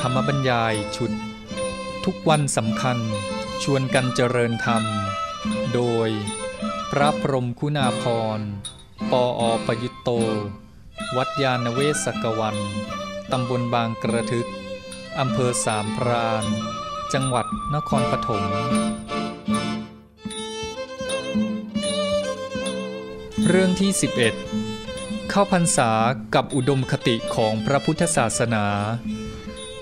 ธรรมบรรยายชุด ทุกวันสำคัญชวนกันเจริญธรรม โดย พระพรมคุณาพร ปออประยุตโต วัดยาณเวศกวัน ตำบลบางกระทึก อำเภอสามพราน จังหวัดนครปฐมเรื่องที่ 11 เข้าพรรษากับอุดมคติของพระพุทธศาสนา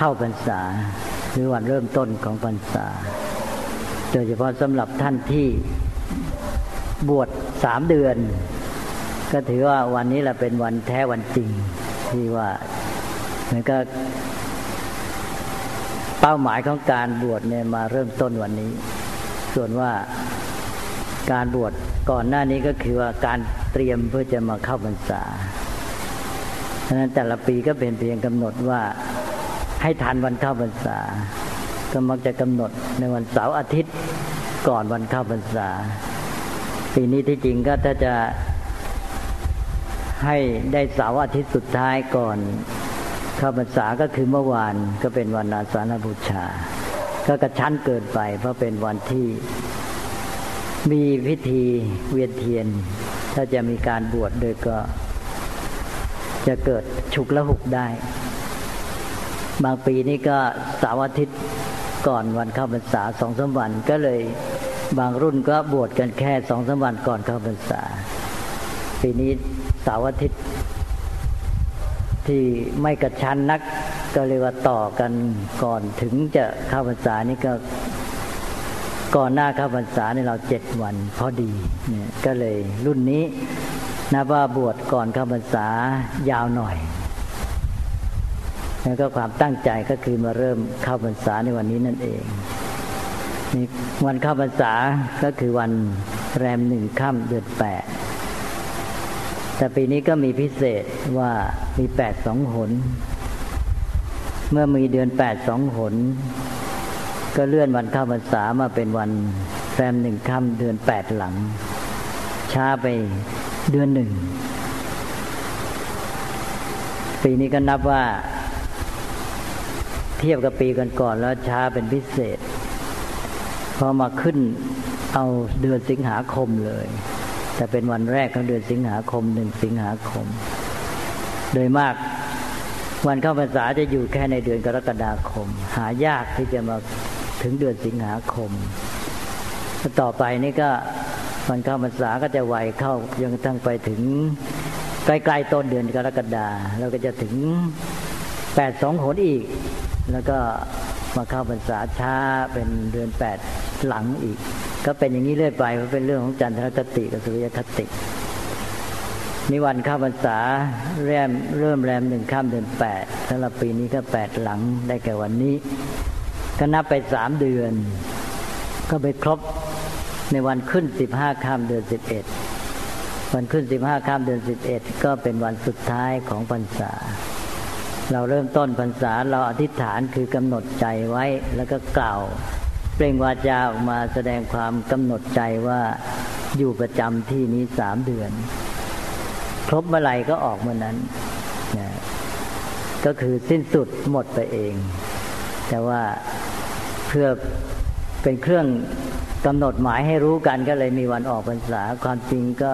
เข้าพรรษา หรือวันเริ่มต้นของพรรษา โดยเฉพาะสำหรับท่านที่บวชสามเดือน ก็ถือว่าวันนี้แหละเป็นวันแท้วันจริง ที่ว่ามันก็เป้าหมายของการบวชเนี่ยมาเริ่มต้นวันนี้ ส่วนว่าการบวชก่อนหน้านี้ก็คือว่าการเตรียมเพื่อจะมาเข้าพรรษาฉะนั้นแต่ละปีก็เป็นเพียงกำหนดว่า ให้ทันวันเข้าพรรษา ก็มักจะกำหนดในวันเสาร์อาทิตย์ก่อนวันเข้าพรรษา ปีนี้ที่จริงก็ถ้าจะให้ได้เสาร์อาทิตย์สุดท้ายก่อนเข้าพรรษาก็คือเมื่อวานก็เป็นวันอาสาฬบูชา ก็กระชั้นเกินไปเพราะเป็นวันที่มีพิธีเวียนเทียน ถ้าจะมีการบวชโดยก็จะเกิดฉุกละหุกได้ บางปีนี้ก็เสาร์อาทิตย์ก่อนวันเข้าพรรษาสองสามวันก็เลยบางรุ่นก็บวชกันแค่สองสามวันก่อนเข้าพรรษา ปีนี้เสาร์อาทิตย์ที่ไม่กระชั้นนักก็เรียกว่าต่อกันก่อนถึงจะเข้าพรรษานี่ก็ก่อนหน้าเข้าพรรษาในเราเจ็ดวันพอดีเนี่ยก็เลยรุ่นนี้นับว่าบวชก่อนเข้าพรรษายาวหน่อย แล้วก็ความตั้งใจก็คือมาเริ่มเข้าพรรษาในวันนี้นั่นเองนี่วันเข้าพรรษาก็คือวันแรมหนึ่งค่ำเดือนแปดแต่ปีนี้ก็มีพิเศษว่ามีแปดสองหน เมื่อมีเดือนแปดสองหน ก็เลื่อนวันเข้าพรรษามาเป็นวันแรมหนึ่งค่ำเดือนแปดหลัง ช้าไปเดือนหนึ่งปีนี้ก็นับว่า เทียบกับปีก่อนๆแล้วช้าเป็นพิเศษ พอมาขึ้นเอาเดือนสิงหาคมเลย แต่เป็นวันแรกของเดือนสิงหาคมหนึ่งสิงหาคม โดยมากวันเข้าพรรษาจะอยู่แค่ในเดือนกรกฎาคม หายากที่จะมาถึงเดือนสิงหาคม ต่อไปนี่ก็วันเข้าพรรษาก็จะไวเข้ายังทั้งไปถึงใกล้ๆต้นเดือนกรกฎาแล้วก็จะถึงแปดสองหนอีก แล้วก็มาเข้าพรรษาช้าเป็นเดือนแปดหลังอีก ก็เป็นอย่างนี้เรื่อยไปเพราะเป็นเรื่องของจันทรคติกับสุริยคตินี่วันเข้าพรรษาเริ่มเริ่มแรมหนึ่งข้ามเดือนแปดสำหรับปีนี้ก็แปดหลังได้แก่วันนี้ ก็นับไปสามเดือน ก็ไปครบในวันขึ้นสิบห้าข้ามเดือนสิบเอ็ดวันขึ้นสิบห้าข้ามเดือนสิบเอ็ดก็เป็นวันสุดท้ายของพรรษา เราเริ่มต้นพรรษาเราอธิษฐานคือกำหนดใจไว้แล้วก็กล่าวเปล่งวาจาออกมาแสดงความกำหนดใจว่าอยู่ประจำที่นี้สามเดือน ครบเมื่อไหร่ก็ออกเมื่อนั้นนะก็คือสิ้นสุดหมดไปเอง แต่ว่าเพื่อเป็นเครื่องกำหนดหมายให้รู้กันก็เลยมีวันออกพรรษาความจริงก็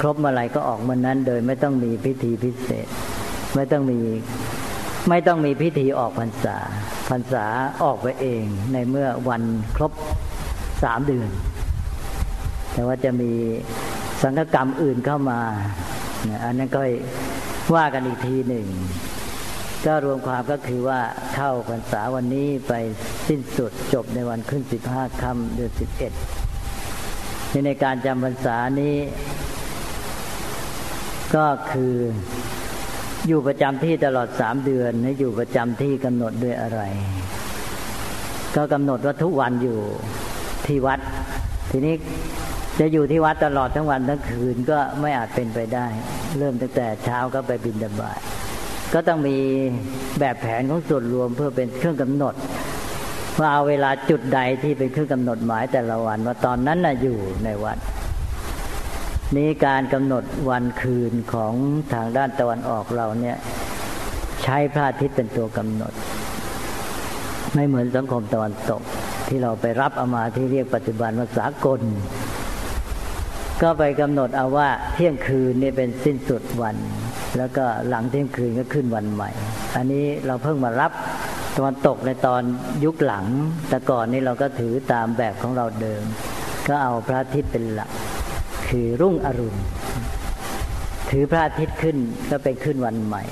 ครบเมื่อไหร่ก็ออกเมื่อนั้น โดยไม่ต้องมีพิธีพิเศษ ไม่ต้องมีไม่ต้องมีพิธีออกพรรษา พรรษาออกไปเองในเมื่อวันครบสามเดือน แต่ว่าจะมีสังฆกรรมอื่นเข้ามาอันนั้นก็ว่ากันอีกทีหนึ่ง ก็รวมความก็คือว่าเข้าพรรษาวันนี้ไปสิ้นสุดจบในวันขึ้นสิบห้าค่ำเดือนสิบเอ็ดในการจำพรรษานี้ ก็คือ อยู่ประจำที่ตลอดสามเดือนให้อยู่ประจำที่กำหนดด้วยอะไร ก็กำหนดว่าทุกวันอยู่ที่วัด ทีนี้จะอยู่ที่วัดตลอดทั้งวันทั้งคืนก็ไม่อาจเป็นไปได้ เริ่มตั้งแต่เช้าก็ไปบินดาบาตก็ต้องมีแบบแผนของส่วนรวมเพื่อเป็นเครื่องกำหนดว่าเอาเวลาจุดใดที่เป็นเครื่องกำหนดหมายแต่ละวันว่าตอนนั้นน่ะอยู่ในวัด นี้การกำหนดวันคืนของทางด้านตะวันออกเราเนี่ย ใช้พระอาทิตย์เป็นตัวกำหนด ไม่เหมือนสังคมตะวันตก ที่เราไปรับเอามาที่เรียกปัจจุบันว่าสากล ก็ไปกำหนดเอาว่าเที่ยงคืนนี่เป็นสิ้นสุดวัน แล้วก็หลังเที่ยงคืนก็ขึ้นวันใหม่ อันนี้เราเพิ่งมารับตะวันตกในตอนยุคหลัง แต่ก่อนนี้เราก็ถือตามแบบของเราเดิม ก็เอาพระอาทิตย์เป็นหลัก คือรุ่งอรุณ ถือพระอาทิตย์ขึ้นก็เป็นขึ้นวันใหม่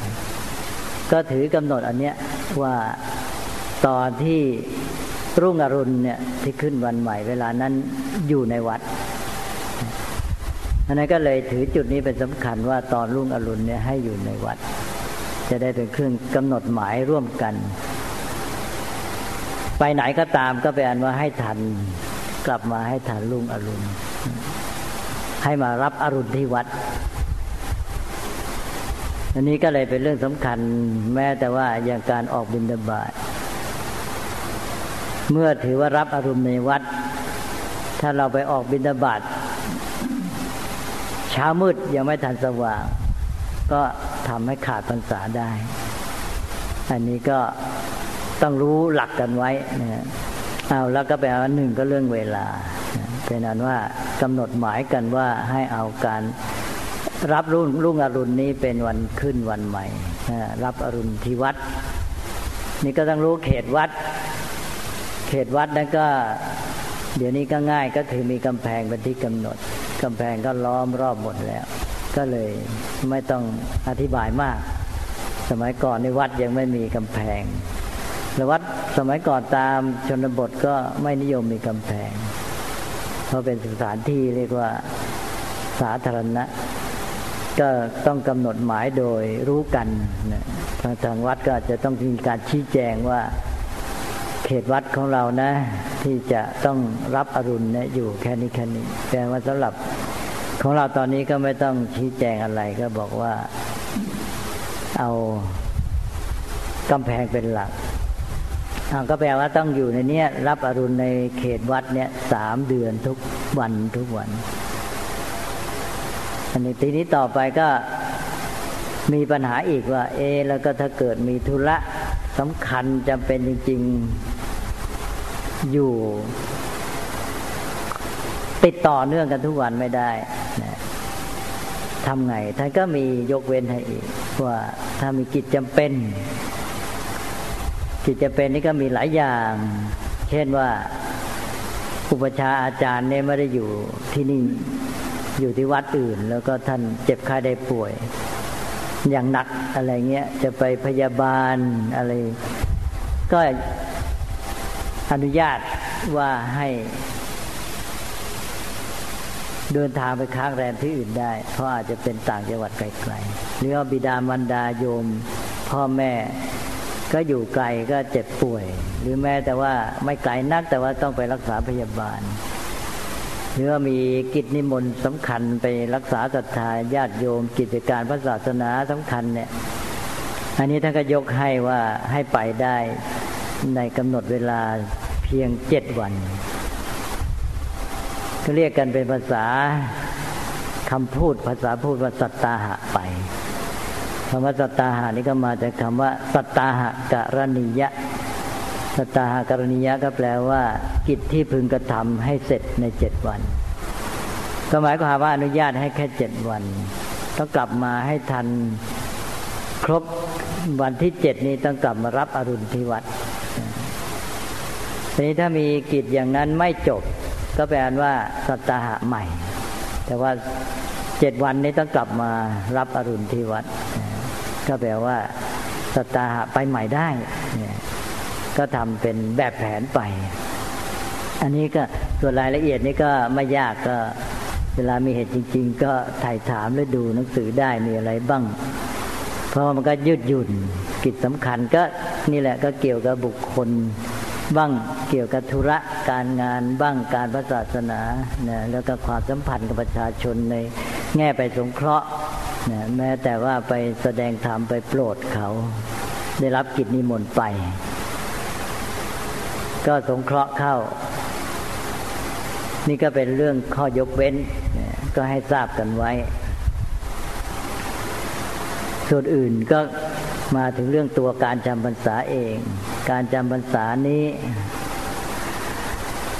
ก็ถือกำหนดอันเนี้ยว่าตอนที่รุ่งอรุณเนี่ยที่ขึ้นวันใหม่ เวลานั้นอยู่ในวัดอันนั้นก็เลยถือจุดนี้เป็นสำคัญว่าตอนรุ่งอรุณเนี่ยให้อยู่ในวัด จะได้เป็นเครื่องกำหนดหมายร่วมกัน ไปไหนก็ตามก็เป็นอันว่าให้ทันกลับมาให้ทันรุ่งอรุณ ให้มารับอรุณที่วัด อันนี้ก็เลยเป็นเรื่องสำคัญแม้แต่ว่าอย่างการออกบิณฑบาตเมื่อถือว่ารับอรุณในวัด ถ้าเราไปออกบิณฑบาตเช้ามืดยังไม่ทันสว่าง ก็ทำให้ขาดพรรษาได้ อันนี้ก็ต้องรู้หลักกันไว้นะเอาแล้วก็ไปเอาหนึ่งก็เรื่องเวลา เป็นนั้นว่ากำหนดหมายกันว่าให้เอาการรับรุ่งรุ่งอรุณนี้เป็นวันขึ้นวันใหม่ รับอรุณที่วัด นี่ก็ต้องรู้เขตวัด เขตวัดนั้นก็ เดี๋ยวนี้ก็ง่ายก็คือมีกำแพงเป็นที่กำหนดกำแพงก็ล้อมรอบหมดแล้ว ก็เลยไม่ต้องอธิบายมาก สมัยก่อนในวัดยังไม่มีกำแพงแล้ววัดสมัยก่อนตามชนบทก็ไม่นิยมมีกำแพง เพราะเป็นสถานที่เรียกว่าสาธารณะ ก็ต้องกำหนดหมายโดยรู้กันนะทางวัดก็จะต้องมีการชี้แจงว่าเขตวัดของเรานะ ที่จะต้องรับอรุณนี่ยอยู่แค่นี้แค่นี้ แต่ว่าสำหรับของเราตอนนี้ก็ไม่ต้องชี้แจงอะไรก็บอกว่าเอากำแพงเป็นหลัก ก็แปลว่าต้องอยู่ในเนี้ยรับอรุณในเขตวัดเนี่ยสามเดือนทุกวันทุกวัน อันนี้ทีนี้ต่อไปก็มีปัญหาอีกว่า เอ แล้วก็ถ้าเกิดมีธุระสำคัญจำเป็นจริง ๆอยู่ ติดต่อเนื่องกันทุกวันไม่ได้นะทำไงท่านก็มียกเว้นให้อีกว่าถ้ามีกิจจำเป็น กิจจะเป็นนี่ก็มีหลายอย่าง เช่นว่าอุปชาอาจารย์เนี่ยไม่ได้อยู่ที่นี่อยู่ที่วัดอื่น แล้วก็ท่านเจ็บไข้ได้ป่วย อย่างหนักอะไรเงี้ยจะไปพยาบาลอะไร ก็อนุญาตว่าให้เดินทางไปค้างแรมที่อื่นได้ เพราะอาจจะเป็นต่างจังหวัดไกลๆหรือว่าบิดามารดาโยม พ่อแม่ ก็อยู่ไกลก็เจ็บป่วย หรือแม้แต่ว่าไม่ไกลนักแต่ว่าต้องไปรักษาพยาบาล หรือว่ามีกิจนิมนต์สำคัญไปรักษาศรัทธาญาติโยม กิจการพระศาสนาสำคัญเนี่ย อันนี้ท่านก็ยกให้ว่าให้ไปได้ในกำหนดเวลาเพียงเจ็ดวันก็เรียกกันเป็นภาษาคำพูดภาษาพูดว่าสัตตาหะไป คำว่าสัตตาหานี่ก็มาจากคำว่า สัตตาหะกรณียะ สัตตาหะกรณียะก็แปลว่า กิจที่พึงกระทำให้เสร็จในเจ็ดวัน ก็หมายความว่าอนุญาตให้แค่เจ็ดวันต้องกลับมาให้ทันครบวันที่เจ็ดนี้ต้องกลับมารับอรุณที่วัดทีนี้ถ้ามีกิจอย่างนั้นไม่จบ ก็แปลว่าสัตตาหะใหม่ แต่ว่าเจ็ดวันนี้ต้องกลับมารับอรุณที่วัด ก็แปลว่าสตาหะไปใหม่ได้เนี่ยก็ทำเป็นแบบแผนไป อันนี้ก็ส่วนรายละเอียดนี้ก็ไม่ยากก็เวลามีเหตุจริง ๆ ก็ถ่ายถามหรือดูหนังสือได้มีอะไรบ้าง เพราะมันก็ยืดหยุ่นกิจสำคัญก็นี่แหละก็เกี่ยวกับบุคคลบ้างเกี่ยวกับธุระการงานบ้างการพระศาสนานะแล้วก็ความสัมพันธ์กับประชาชนในแง่ไปสงเคราะห์ นะแม้แต่ว่าไปแสดงธรรมไปโปรดเขา ได้รับกิจนิมนต์ไป ก็สงเคราะห์เข้า นี่ก็เป็นเรื่องข้อยกเว้นก็ให้ทราบกันไว้ ส่วนอื่นก็มาถึงเรื่องตัวการจำพรรษาเอง การจำพรรษานี้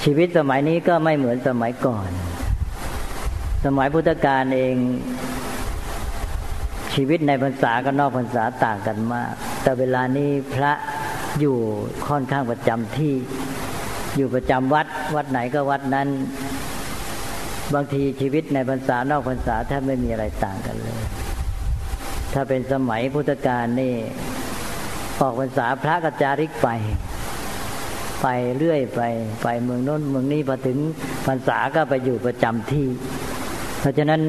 ชีวิตสมัยนี้ก็ไม่เหมือนสมัยก่อน สมัยพุทธกาลเอง ชีวิตในพรรษากับนอกพรรษาต่างกันมาก แต่เวลานี้พระอยู่ค่อนข้างประจำที่ อยู่ประจำวัด วัดไหนก็วัดนั้น บางทีชีวิตในพรรษานอกพรรษาแทบไม่มีอะไรต่างกันเลย ถ้าเป็นสมัยพุทธกาลนี่ออกพรรษาพระกจาริกไป ไปเรื่อยไป ไปเมืองโน้นเมืองนี้พอถึงพรรษาก็ไปอยู่ประจำที่ เพราะฉะนั้น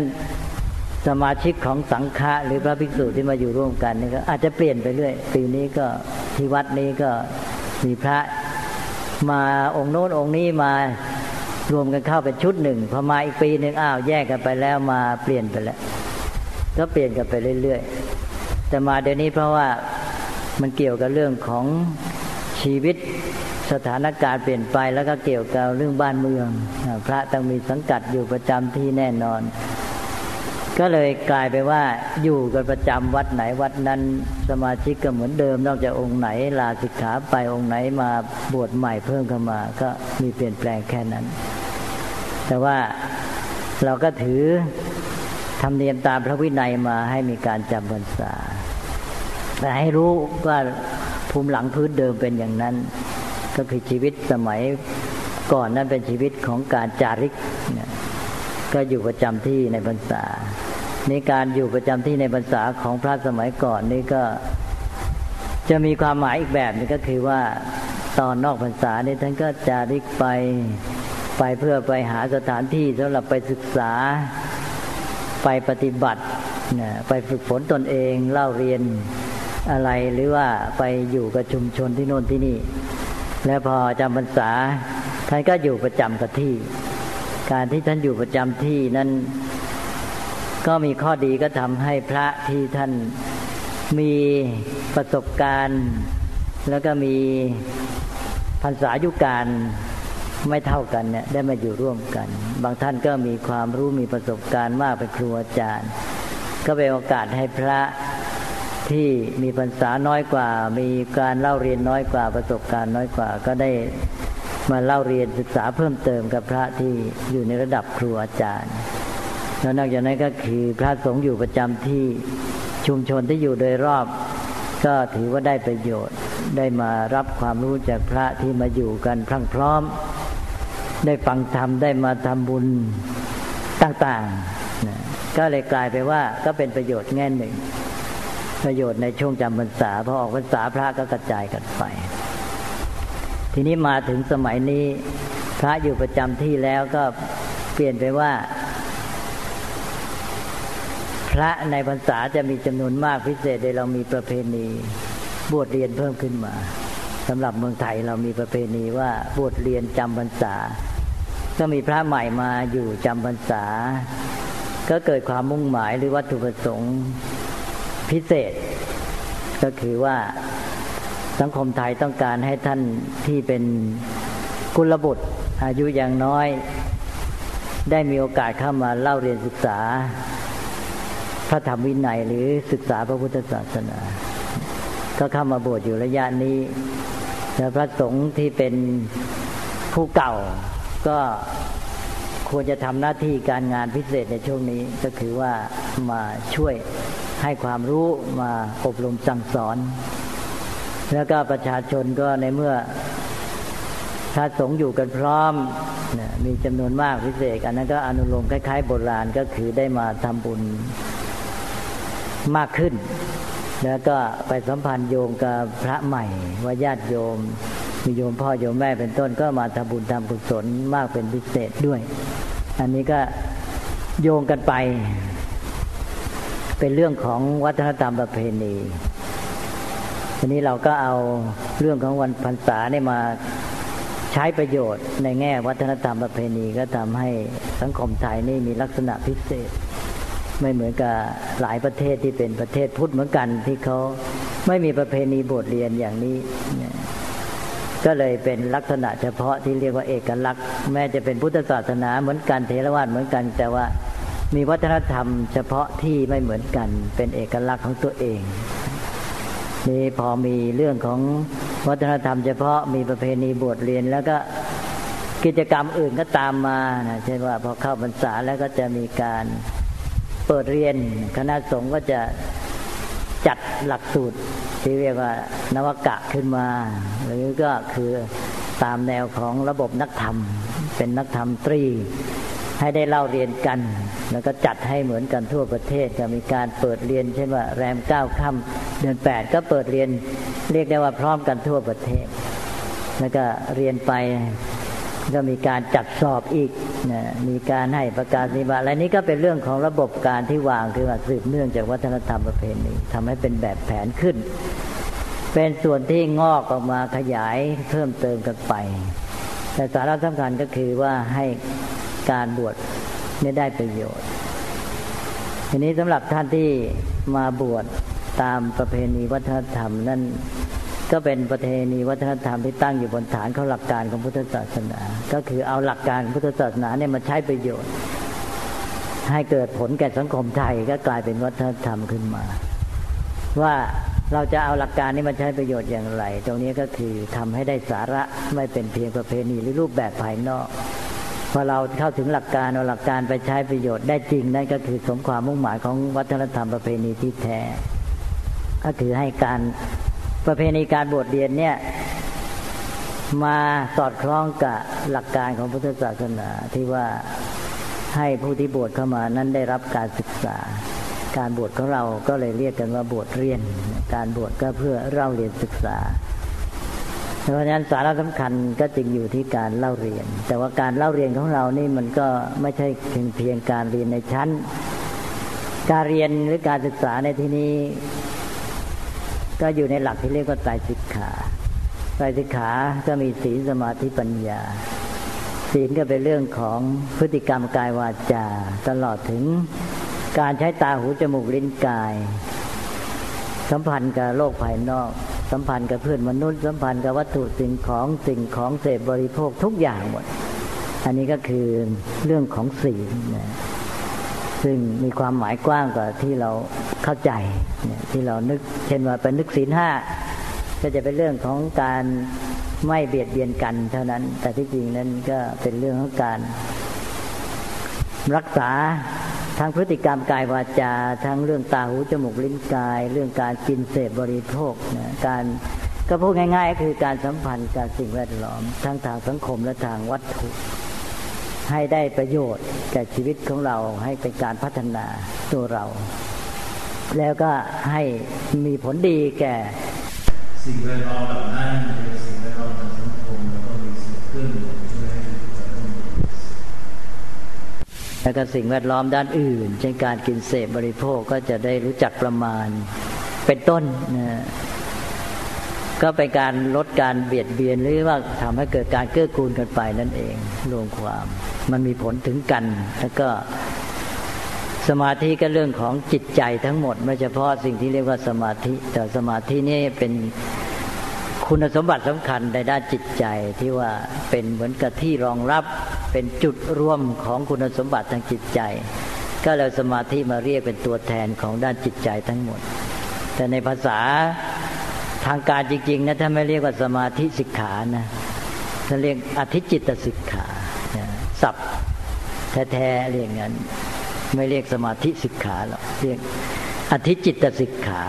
สมาชิกของสังฆะหรือพระภิกษุที่มาอยู่ร่วมกันนี่ก็อาจจะเปลี่ยนไปเรื่อย ปีนี้ก็ที่วัดนี้ก็มีพระมาองค์โน้นองค์นี้มารวมกันเข้าเป็นชุดหนึ่งพอมาอีกปีหนึ่งอ้าวแยกกันไปแล้วมาเปลี่ยนไปแล้ว ก็เปลี่ยนกันไปเรื่อยๆ แต่มาเดี๋ยวนี้เพราะว่ามันเกี่ยวกับเรื่องของชีวิตสถานการณ์เปลี่ยนไปแล้วก็เกี่ยวกับเรื่องบ้านเมือง พระต้องมีสังกัดอยู่ประจำที่แน่นอน ก็เลยกลายไปว่าอยู่กันประจำวัดไหนวัดนั้นสมาชิกก็เหมือนเดิม นอกจากองค์ไหนลาสิกขาไปองค์ไหนมาบวชใหม่เพิ่มเข้ามา ก็มีเปลี่ยนแปลงแค่นั้น แต่ว่าเราก็ถือธรรมเนียมตามพระวินัยมาให้มีการจำพรรษาแต่ให้รู้ว่าภูมิหลังพื้นเดิมเป็นอย่างนั้น ก็คือชีวิตสมัยก่อนนั้นเป็นชีวิตของการจาริกเนี่ยก็อยู่ประจำที่ในพรรษา นการอยู่ประจำที่ในพรรษาของพระสมัยก่อนนี่ก็จะมีความหมายอีกแบบนึงก็คือว่าตอนนอกพรรษานี่ท่านก็จาริกไปไปเพื่อไปหาสถานที่สำหรับไปศึกษาไปปฏิบัตินะไปฝึกฝนตนเองเล่าเรียนอะไรหรือว่าไปอยู่กับชุมชนที่โน่นที่นี่ แล้วพอจำพรรษาท่านก็อยู่ประจำกับที่ การที่ท่านอยู่ประจำที่นั้น ก็มีข้อดีก็ทำให้พระที่ท่านมีประสบการณ์ แล้วก็มีพรรษายุการไม่เท่ากันเนี่ยได้มาอยู่ร่วมกัน บางท่านก็มีความรู้มีประสบการณ์มากเป็นครูอาจารย์ ก็เป็นโอกาสให้พระที่มีพรรษาน้อยกว่า มีการเล่าเรียนน้อยกว่าประสบการณ์น้อยกว่า ก็ได้มาเล่าเรียนศึกษาเพิ่มเติมกับพระที่อยู่ในระดับครูอาจารย์ แล้วนอกจากนั้นก็คือพระสงฆ์อยู่ประจำที่ชุมชนที่อยู่โดยรอบ ก็ถือว่าได้ประโยชน์ ได้มารับความรู้จากพระที่มาอยู่กันพรั่งพร้อม ได้ฟังธรรมได้มาทำบุญต่างๆนะก็เลยกลายไปว่าก็เป็นประโยชน์แง่หนึ่ง ประโยชน์ในช่วงจำพรรษาพอออกพรรษาพระก็กระจายกันไป ทีนี้มาถึงสมัยนี้พระอยู่ประจำที่แล้วก็เปลี่ยนไปว่า ระในพรรษาจะมีจำนวนมากพิเศษโดยเรามีประเพณีบวชเรียนเพิ่มขึ้นมาสำหรับเมืองไทยเรามีประเพณีว่าบวชเรียนจำพรรษา ก็มีพระใหม่มาอยู่จำพรรษา ก็เกิดความมุ่งหมายหรือวัตถุประสงค์พิเศษ ก็คือว่าสังคมไทยต้องการให้ท่านที่เป็นกุลบุตรอายุอย่างน้อย ได้มีโอกาสเข้ามาเล่าเรียนศึกษา พระธรรมวินัยหรือศึกษาพระพุทธศาสนา ก็เข้ามาบวชอยู่ระยะนี้แล้วพระสงฆ์ที่เป็นผู้เก่า ก็ควรจะทำหน้าที่การงานพิเศษในช่วงนี้ก็คือว่ามาช่วยให้ความรู้มาอบรมสั่งสอน แล้วก็ประชาชนก็ในเมื่อถ้าสงอยู่กันพร้อมมีจำนวนมากพิเศษอันนั้นก็อนุโลมคล้ายๆโบราณก็คือได้มาทำบุญ มากขึ้น แล้วก็ไปสัมพันธ์โยมกับพระใหม่ ว่าญาติโยมมีโยมพ่อโยมแม่เป็นต้นก็มาทำบุญทำกุศลมากเป็นพิเศษด้วย อันนี้ก็โยงกันไป เป็นเรื่องของวัฒนธรรมประเพณีทีนี้เราก็เอาเรื่องของวันพรรษาเนี่ยมาใช้ประโยชน์ในแง่วัฒนธรรมประเพณีก็ทำให้สังคมไทยนี่มีลักษณะพิเศษ ไม่เหมือนกับหลายประเทศที่เป็นประเทศพุทธเหมือนกัน ที่เขาไม่มีประเพณีบทเรียนอย่างนี้ ก็เลยเป็นลักษณะเฉพาะที่เรียกว่าเอกลักษณ์ แม้จะเป็นพุทธศาสนาเหมือนกันเทรวาสเหมือนกัน แต่ว่ามีวัฒนธรรมเฉพาะที่ไม่เหมือนกัน เป็นเอกลักษณ์ของตัวเองนี่พอมีเรื่องของวัฒนธรรมเฉพาะมีประเพณีบวชเรียนแล้วก็กิจกรรมอื่นก็ตามมานะเช่นว่าพอเข้าพรรษาแล้วก็จะมีการ เปิดเรียนคณะสงฆ์ก็จะจัดหลักสูตรที่เรียกว่านวกะขึ้นมา หรือก็คือตามแนวของระบบนักธรรม เป็นนักธรรมตรี ให้ได้เล่าเรียนกัน แล้วก็จัดให้เหมือนกันทั่วประเทศจะมีการเปิดเรียนเช่นว่าแรมเก้าค่ำเดือนแปดก็เปิดเรียนเรียกได้ว่าพร้อมกันทั่วประเทศ แล้วก็เรียนไปก็มีการจัดสอบอีก นะมีการให้ประกาศนิบัติอะไรนี้ก็เป็นเรื่องของระบบการที่วางคือว่าสืบเนื่องจากวัฒนธรรมประเพณีทำให้เป็นแบบแผนขึ้น เป็นส่วนที่งอกออกมาขยายเพิ่มเติมกันไป แต่สาระสำคัญก็คือว่าให้การบวชไม่ได้ประโยชน์ ทีนี้สำหรับท่านที่มาบวชตามประเพณีวัฒนธรรมนั่น ก็เป็นประเพณีวัฒนธรรมที่ตั้งอยู่บนฐานของหลักการของพุทธศาสนา ก็คือเอาหลักการพุทธศาสนาเนี่ยมาใช้ประโยชน์ ให้เกิดผลแก่สังคมไทยก็กลายเป็นวัฒนธรรมขึ้นมา ว่าเราจะเอาหลักการนี้มาใช้ประโยชน์อย่างไร ตรงนี้ก็คือทำให้ได้สาระไม่เป็นเพียงประเพณีหรือรูปแบบภายนอกพอเราเข้าถึงหลักการเอาหลักการไปใช้ประโยชน์ได้จริงนั่นก็คือสมความมุ่งหมายของวัฒนธรรมประเพณีที่แท้ ก็คือให้การ ประเพณีการบวชเรียนเนี่ยมาสอดคล้องกับหลักการของพุทธศาสนาที่ว่าให้ผู้ที่บวชเข้ามานั้นได้รับการศึกษา การบวชของเราก็เลยเรียกกันว่าบวชเรียน การบวชก็เพื่อเล่าเรียนศึกษาเพราะฉะนั้นสาระสำคัญก็จึงอยู่ที่การเล่าเรียน แต่ว่าการเล่าเรียนของเรานี่มันก็ไม่ใช่เพียงเพียงการเรียนในชั้น การเรียนหรือการศึกษาในที่นี้ ก็อยู่ในหลักที่เรียกว่าไตรสิกขาไตรสิกขา ก็มีศีลสมาธิปัญญา ศีลก็เป็นเรื่องของพฤติกรรมกายวาจา ตลอดถึงการใช้ตาหูจมูกลิ้นกาย สัมพันธ์กับโลกภายนอก สัมพันธ์กับเพื่อนมนุษย์ สัมพันธ์กับวัตถุสิ่งของสิ่งของเสพบริโภคทุกอย่างหมด อันนี้ก็คือเรื่องของศีลนะซึ่งมีความหมายกว้างกว่าที่เรา เข้าใจที่เรานึกเช่นว่าเป็นนึกศีลห้าก็จะเป็นเรื่องของการไม่เบียดเบียนกันเท่านั้น แต่ที่จริงนั้นก็เป็นเรื่องของการรักษาทั้งพฤติกรรมกายวาจา ทั้งเรื่องตาหูจมูกลิ้นกาย เรื่องการกินเสพบริโภคนะการก็พูดง่ายๆก็คือการสัมพันธ์กับสิ่งแวดล้อม ทั้งทางสังคมและทางวัตถุ ให้ได้ประโยชน์แก่ชีวิตของเราให้เป็นการพัฒนาตัวเรา แล้วก็ให้มีผลดีแก่ สิ่งแวดล้อมเหล่านั้นเป็นสิ่งแวดล้อมทางสังคมแล้วก็มีสิ่งขึ้นแล้วก็สิ่งแวดล้อมด้านอื่นเช่นการกินเสพบริโภคก็จะได้รู้จักประมาณ เป็นต้นนะก็เป็นการลดการเบียดเบียนหรือว่าทำให้เกิดการเกื้อกูลกันไปนั่นเองรวมความ มันมีผลถึงกัน แล้วก็ สมาธิก็เรื่องของจิตใจทั้งหมด ไม่เฉพาะสิ่งที่เรียกว่าสมาธิ แต่สมาธินี่เป็นคุณสมบัติสำคัญในด้านจิตใจที่ว่าเป็นเหมือนกับที่รองรับเป็นจุดร่วมของคุณสมบัติทางจิตใจ ก็เลยสมาธิมาเรียกเป็นตัวแทนของด้านจิตใจทั้งหมด แต่ในภาษาทางการจริงๆนะถ้าไม่เรียกว่าสมาธิสิกขานะถ้าเรียกอธิจิตสิกขาสับแท้ๆเรียกงั้น ไม่เรียกสมาธิสิกขาหรอกเรียกอธิจิตสิกขา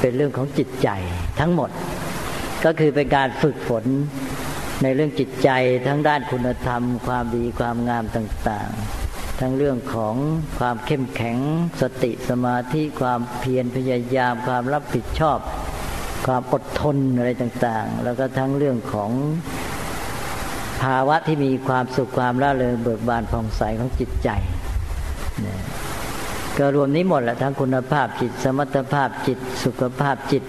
เป็นเรื่องของจิตใจทั้งหมด ก็คือเป็นการฝึกฝนในเรื่องจิตใจทั้งด้านคุณธรรม ความดีความงามต่างๆ ทั้งเรื่องของความเข้มแข็ง สติสมาธิความเพียรพยายาม ความรับผิดชอบ ความอดทนอะไรต่างๆ แล้วก็ทั้งเรื่องของภาวะที่มีความสุขความร่าเริงเบิกบานผ่องใสของจิตใจ ก็รวมนี้หมดแหละทั้งคุณภาพจิต สมรรถภาพจิตสุขภาพจิต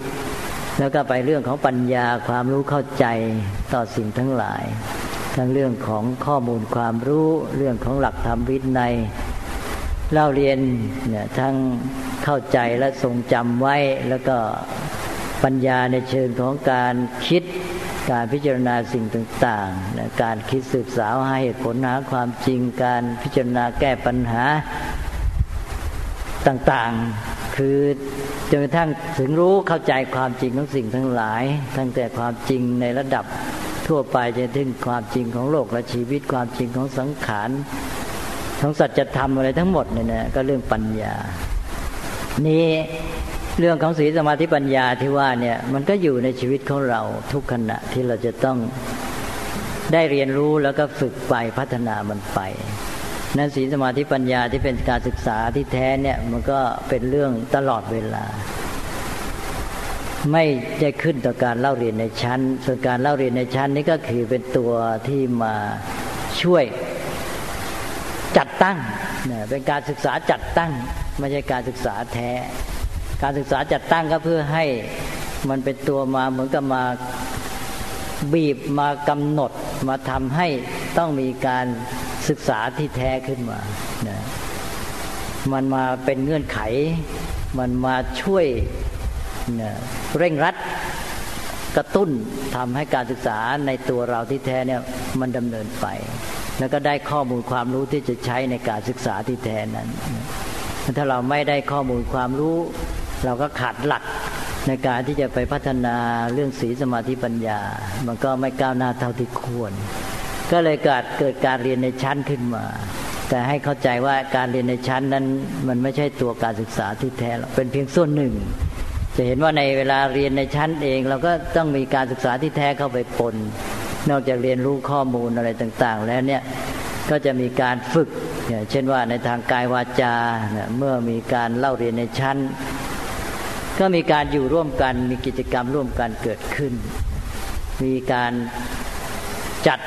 แล้วก็ไปเรื่องของปัญญาความรู้เข้าใจต่อสิ่งทั้งหลาย ทั้งเรื่องของข้อมูลความรู้เรื่องของหลักธรรมวินัยเล่าเรียนเนี่ยทั้งเข้าใจและทรงจำไว้แล้วก็ปัญญาในเชิงของการคิดการพิจารณาสิ่งต่างๆและการคิดสืบสาวหาเหตุผลหาความจริงการพิจารณาแก้ปัญหา ต่างๆ คือจนกระทั่งถึงรู้เข้าใจความจริงของสิ่งทั้งหลาย ตั้งแต่ความจริงในระดับทั่วไปจนถึงความจริงของโลกและชีวิตความจริงของสังขารของสัจธรรมอะไรทั้งหมดเนี่ยนะก็เรื่องปัญญา นี่เรื่องของศีลสมาธิปัญญาที่ว่าเนี่ยมันก็อยู่ในชีวิตของเราทุกขณะที่เราจะต้องได้เรียนรู้แล้วก็ฝึกไปพัฒนามันไป นั้นศีลสมาธิปัญญาที่เป็นการศึกษาที่แท้เนี่ยมันก็เป็นเรื่องตลอดเวลา ไม่ได้ขึ้นต่อการเล่าเรียนในชั้น ส่วนการเล่าเรียนในชั้นนี้ก็คือเป็นตัวที่มาช่วยจัดตั้งเป็นการศึกษาจัดตั้งไม่ใช่การศึกษาแท้ การศึกษาจัดตั้งก็เพื่อให้มันเป็นตัวมาเหมือนกับมาบีบมากำหนดมาทำให้ต้องมีการ ศึกษาที่แท้ขึ้นมานะมันมาเป็นเงื่อนไข มันมาช่วยนะเร่งรัดกระตุ้นทำให้การศึกษาในตัวเราที่แท้เนี่ยมันดำเนินไป แล้วก็ได้ข้อมูลความรู้ที่จะใช้ในการศึกษาที่แท้นั้น ถ้าเราไม่ได้ข้อมูลความรู้ เราก็ขาดหลักในการที่จะไปพัฒนาเรื่องศีลสมาธิปัญญา มันก็ไม่ก้าวหน้าเท่าที่ควร ก็เลยเกิดเกิดการเรียนในชั้นขึ้นมา แต่ให้เข้าใจว่าการเรียนในชั้นนั้นมันไม่ใช่ตัวการศึกษาที่แท้หรอกเป็นเพียงส่วนหนึ่ง จะเห็นว่าในเวลาเรียนในชั้นเอง เราก็ต้องมีการศึกษาที่แท้เข้าไปปน นอกจากเรียนรู้ข้อมูลอะไรต่าง ๆ แล้วเนี่ยก็จะมีการฝึก เช่นว่าในทางกายวาจา เมื่อมีการเล่าเรียนในชั้น ก็มีการอยู่ร่วมกัน มีกิจกรรมร่วมกันเกิดขึ้น มีการจัด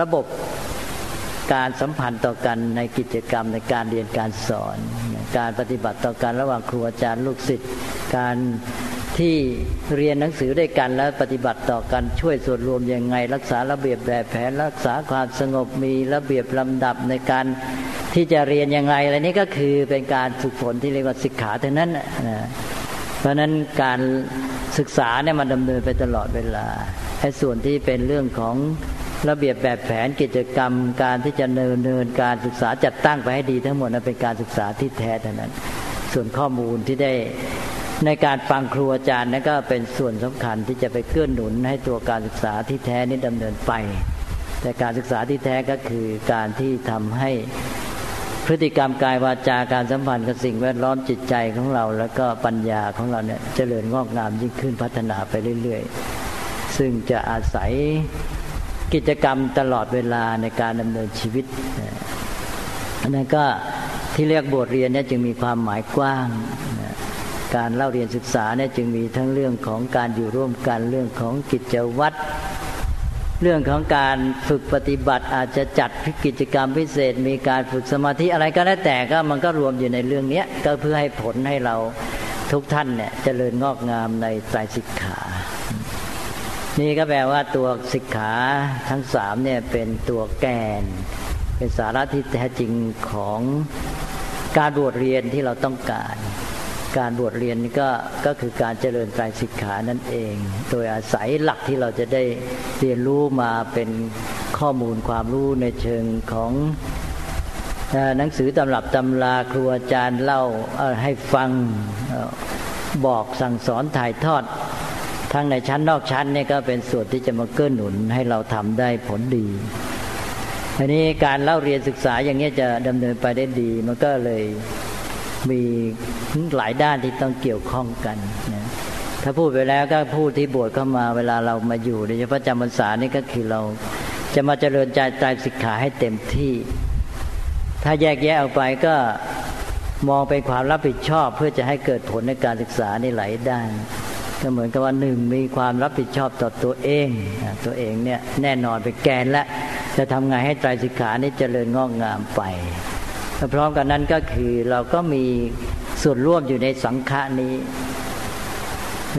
ระบบการสัมพันธ์ต่อกันในกิจกรรมในการเรียนการสอน การปฏิบัติต่อกันระหว่างครูอาจารย์ลูกศิษย์การที่เรียนหนังสือด้วยกันแล้วปฏิบัติต่อกันช่วยส่วนรวมยังไง รักษาระเบียบแบบแผนรักษาความสงบมีระเบียบลำดับในการที่จะเรียนยังไงอะไรนี้ก็คือเป็นการฝึกฝนที่เรียกว่าศิกขาเท่านั้นนะเพราะนั้นการศึกษาเนี่ยมันดำเนินไปตลอดเวลาไอ้ส่วนที่เป็นเรื่องของ ระเบียบแบบแผนกิจกรรม การที่จะเนินเนินการศึกษาจัดตั้งไปให้ดีทั้งหมดนั้นเป็นการศึกษาที่แท้เท่านั้น ส่วนข้อมูลที่ได้ในการฟังครูอาจารย์นั่นก็เป็นส่วนสำคัญที่จะไปเกื้อหนุนให้ตัวการศึกษาที่แท้นี้ดำเนินไป แต่การศึกษาที่แท้ก็คือการที่ทำให้พฤติกรรมกายวาจาการสัมพันธ์กับสิ่งแวดล้อมจิตใจของเรา แล้วก็ปัญญาของเราเนี่ยเจริญงอกงามยิ่งขึ้นพัฒนาไปเรื่อย ๆ ซึ่งจะอาศัย กิจกรรมตลอดเวลาในการดำเนินชีวิตอันนั้นก็ที่เรียกบทเรียนเนี่ยจึงมีความหมายกว้างการเล่าเรียนศึกษาเนี่ยจึงมีทั้งเรื่องของการอยู่ร่วมกันเรื่องของกิจวัตรเรื่องของการฝึกปฏิบัติอาจจะจัดกิจกรรมพิเศษ มีการฝึกสมาธิอะไรก็แล้วแต่ก็มันก็รวมอยู่ในเรื่องนี้ก็เพื่อให้ผลให้เราทุกท่านเนี่ยจเจริญงอกงามในใจสิกขา นี่ก็แปลว่าตัวสิกขาทั้งสามเนี่ยเป็นตัวแกน เป็นสาระที่แท้จริงของการบวชเรียนที่เราต้องการ การบวชเรียนก็ก็คือการเจริญใจสิกขานั่นเอง โดยอาศัยหลักที่เราจะได้เรียนรู้มาเป็นข้อมูลความรู้ในเชิงของหนังสือตำรับตำราครูอาจารย์เล่าให้ฟังบอกสั่งสอนถ่ายทอด ทั้งในชั้นนอกชั้นนี่ก็เป็นส่วนที่จะมาเกื้อหนุนให้เราทำได้ผลดีอันนี้การเล่าเรียนศึกษาอย่างนี้จะดำเนินไปได้ดี มันก็เลยมีหลายด้านที่ต้องเกี่ยวข้องกันนะถ้าพูดไปแล้วก็พูดที่บวชเข้ามาเวลาเรามาอยู่โดยเฉพาะจำพรรษานี่ก็คือเราจะมาเจริญใจใจศิกขาให้เต็มที่ ถ้าแยกแยะออกไปก็มองเป็นความรับผิดชอบ เพื่อจะให้เกิดผลในการศึกษาในหลายด้าน ก็เหมือนกับว่าหนึ่งมีความรับผิดชอบต่อตัวเอง ตัวเองเนี่ยแน่นอนเป็นแกนและจะทำไงให้ใจศิกขานี้เจริญงอกงามไปพร้อมกันนั้นก็คือเราก็มีส่วนร่วมอยู่ในสังฆานี้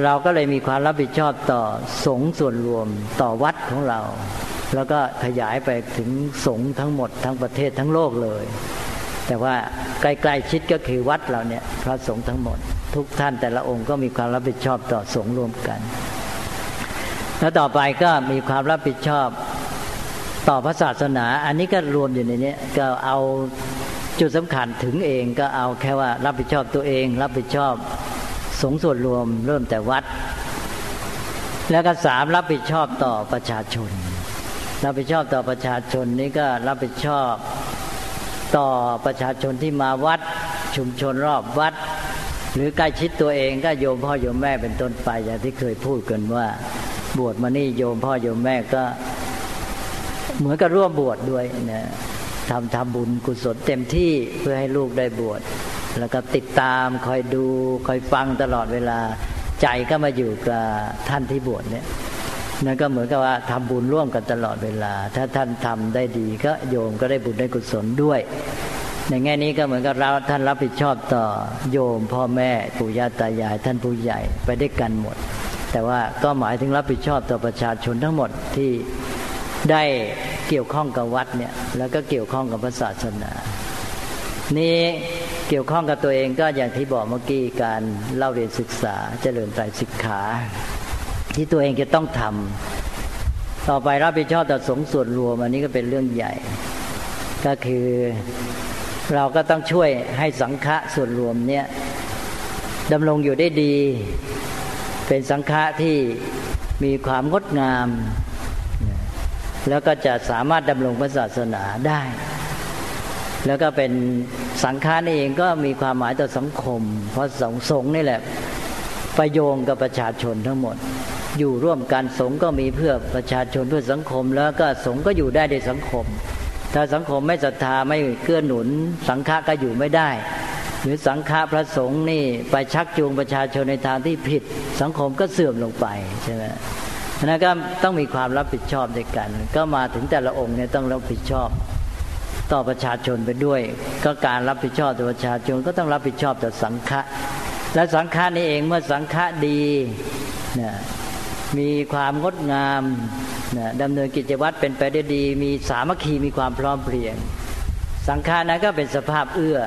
เราก็เลยมีความรับผิดชอบต่อสงฆ์ส่วนรวมต่อวัดของเรา แล้วก็ขยายไปถึงสงฆ์ทั้งหมดทั้งประเทศทั้งโลกเลย แต่ว่าใกล้ๆชิดก็คือวัดเราเนี่ยพระสงฆ์ทั้งหมด ทุกท่านแต่ละองค์ก็มีความรับผิดชอบต่อสงฆ์รวมกัน แล้วต่อไปก็มีความรับผิดชอบต่อพระศาสนา อันนี้ก็รวมอยู่ในนี้ก็เอาจุดสำคัญถึงเองก็เอาแค่ว่ารับผิดชอบตัวเอง รับผิดชอบสงส่วนรวม เริ่มแต่วัด แล้วก็สามรับผิดชอบต่อประชาชน รับผิดชอบต่อประชาชนนี้ก็รับผิดชอบต่อประชาชนที่มาวัดชุมชนรอบวัด หรือใกล้ชิดตัวเองก็โยมพ่อโยมแม่เป็นต้นไปอย่างที่เคยพูดกันว่า บวชมานี่โยมพ่อโยมแม่ก็ เหมือนกับร่วมบวชดด้วยนะทำทำบุญกุศลเต็มที่เพื่อให้ลูกได้บวชแล้วก็ติดตามคอยดูคอยฟังตลอดเวลาใจก็มาอยู่กับท่านที่บวชเนี่ยนั่นก็เหมือนกับว่าทำบุญร่วมกันตลอดเวลา ถ้าท่านทำได้ดีก็โยมก็ได้บุญได้กุศลด้วย ในแง่นี้ก็เหมือนกับเราท่านรับผิดชอบต่อโยมพ่อแม่ปู่ย่าตายาย ท่านผู้ใหญ่ไปได้กันหมด แต่ว่าก็หมายถึงรับผิดชอบต่อประชาชนทั้งหมดที่ได้เกี่ยวข้องกับวัดเนี่ยแล้วก็เกี่ยวข้องกับศาสนา นี่เกี่ยวข้องกับตัวเองก็อย่างที่บอกเมื่อกี้การเล่าเรียนศึกษาเจริญไตรศึกษาที่ตัวเองจะต้องทำต่อไปรับผิดชอบต่อสงส่วนรวมอันนี้ก็เป็นเรื่องใหญ่ ก็คือ เราก็ต้องช่วยให้สังฆะส่วนรวมเนี่ยดำรงอยู่ได้ดี เป็นสังฆะที่มีความงดงาม แล้วก็จะสามารถดำรงพระศาสนาได้ แล้วก็เป็นสังฆานี่เองก็มีความหมายต่อสังคม เพราะสงสงนี่แหละประโยงกับประชาชนทั้งหมด อยู่ร่วมกันสงก็มีเพื่อประชาชนเพื่อสังคม แล้วก็สงก็อยู่ได้ในสังคม ถ้าสังคมไม่ศรัทธาไม่เกื้อหนุน สังฆะก็อยู่ไม่ได้ หรือสังฆะพระสงฆ์นี่ไปชักจูงประชาชนในทางที่ผิด สังคมก็เสื่อมลงไปใช่ไหมนั้นก็ต้องมีความรับผิดชอบด้วยกัน ก็มาถึงแต่ละองค์เนี่ยต้องรับผิดชอบต่อประชาชนไปด้วย ก็การรับผิดชอบต่อประชาชนก็ต้องรับผิดชอบต่อสังฆะและสังฆะนี่เองเมื่อสังฆะดีเนี่ย มีความงดงามนะดำเนินกิจวัตรเป็นไปได้ดี มีสามัคคีมีความพร้อมเพรียง สังฆานั้นก็เป็นสภาพเอื้อ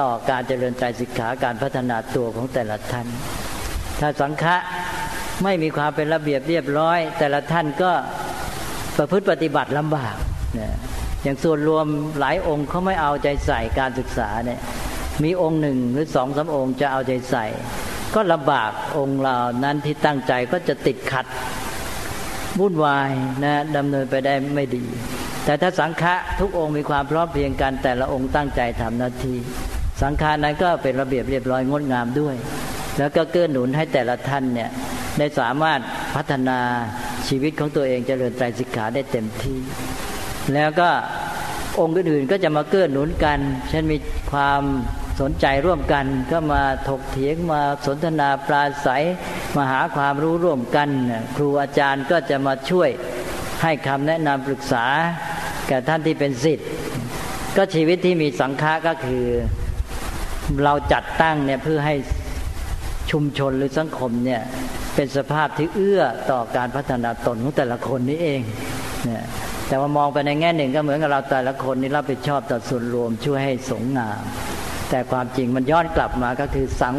ต่อการเจริญใจศิกขาการพัฒนาตัวของแต่ละท่าน ถ้าสังฆะไม่มีความเป็นระเบียบเรียบร้อย แต่ละท่านก็ประพฤติปฏิบัติลำบากนี่ยอย่างส่วนรวมหลายองค์เขาไม่เอาใจใส่การศึกษาเนี่ยมีองค์หนึ่งหรือสองสาองค์จะเอาใจใส่ ก็ลำบากองค์เรานั้นที่ตั้งใจก็จะติดขัดวุ่นวายนะดำเนินไปได้ไม่ดี แต่ถ้าสังฆะทุกองค์มีความพร้อมเพียงกันแต่ละองค์ตั้งใจทำหน้าที่สังฆานั้นก็เป็นระเบียบเรียบร้อยงดงามด้วย แล้วก็เกื้อหนุนให้แต่ละท่านเนี่ยได้สามารถพัฒนาชีวิตของตัวเองจเจริญใจสิกขาได้เต็มที่ แล้วก็องค์อื่นๆก็จะมาเกื้อหนุนกัน เช่นมีความ สนใจร่วมกันก็มาถกเถียงมาสนทนาปราศัยมาหาความรู้ร่วมกัน ครูอาจารย์ก็จะมาช่วยให้คำแนะนำปรึกษาแก่ท่านที่เป็นสิทธิ์ก็ชีวิตที่มีสังฆะก็คือเราจัดตั้งเนี่ยเพื่อให้ชุมชนหรือสังคมเนี่ยเป็นสภาพที่เอื้อต่อการพัฒนาตนของแต่ละคนนี้เองเนี่ยแต่ว่ามองไปในแง่หนึ่งก็เหมือนกับเราแต่ละคนนี่รับผิดชอบต่อส่วนรวมช่วยให้สงงาม แต่ความจริงมันย้อนกลับมาก็คือสัง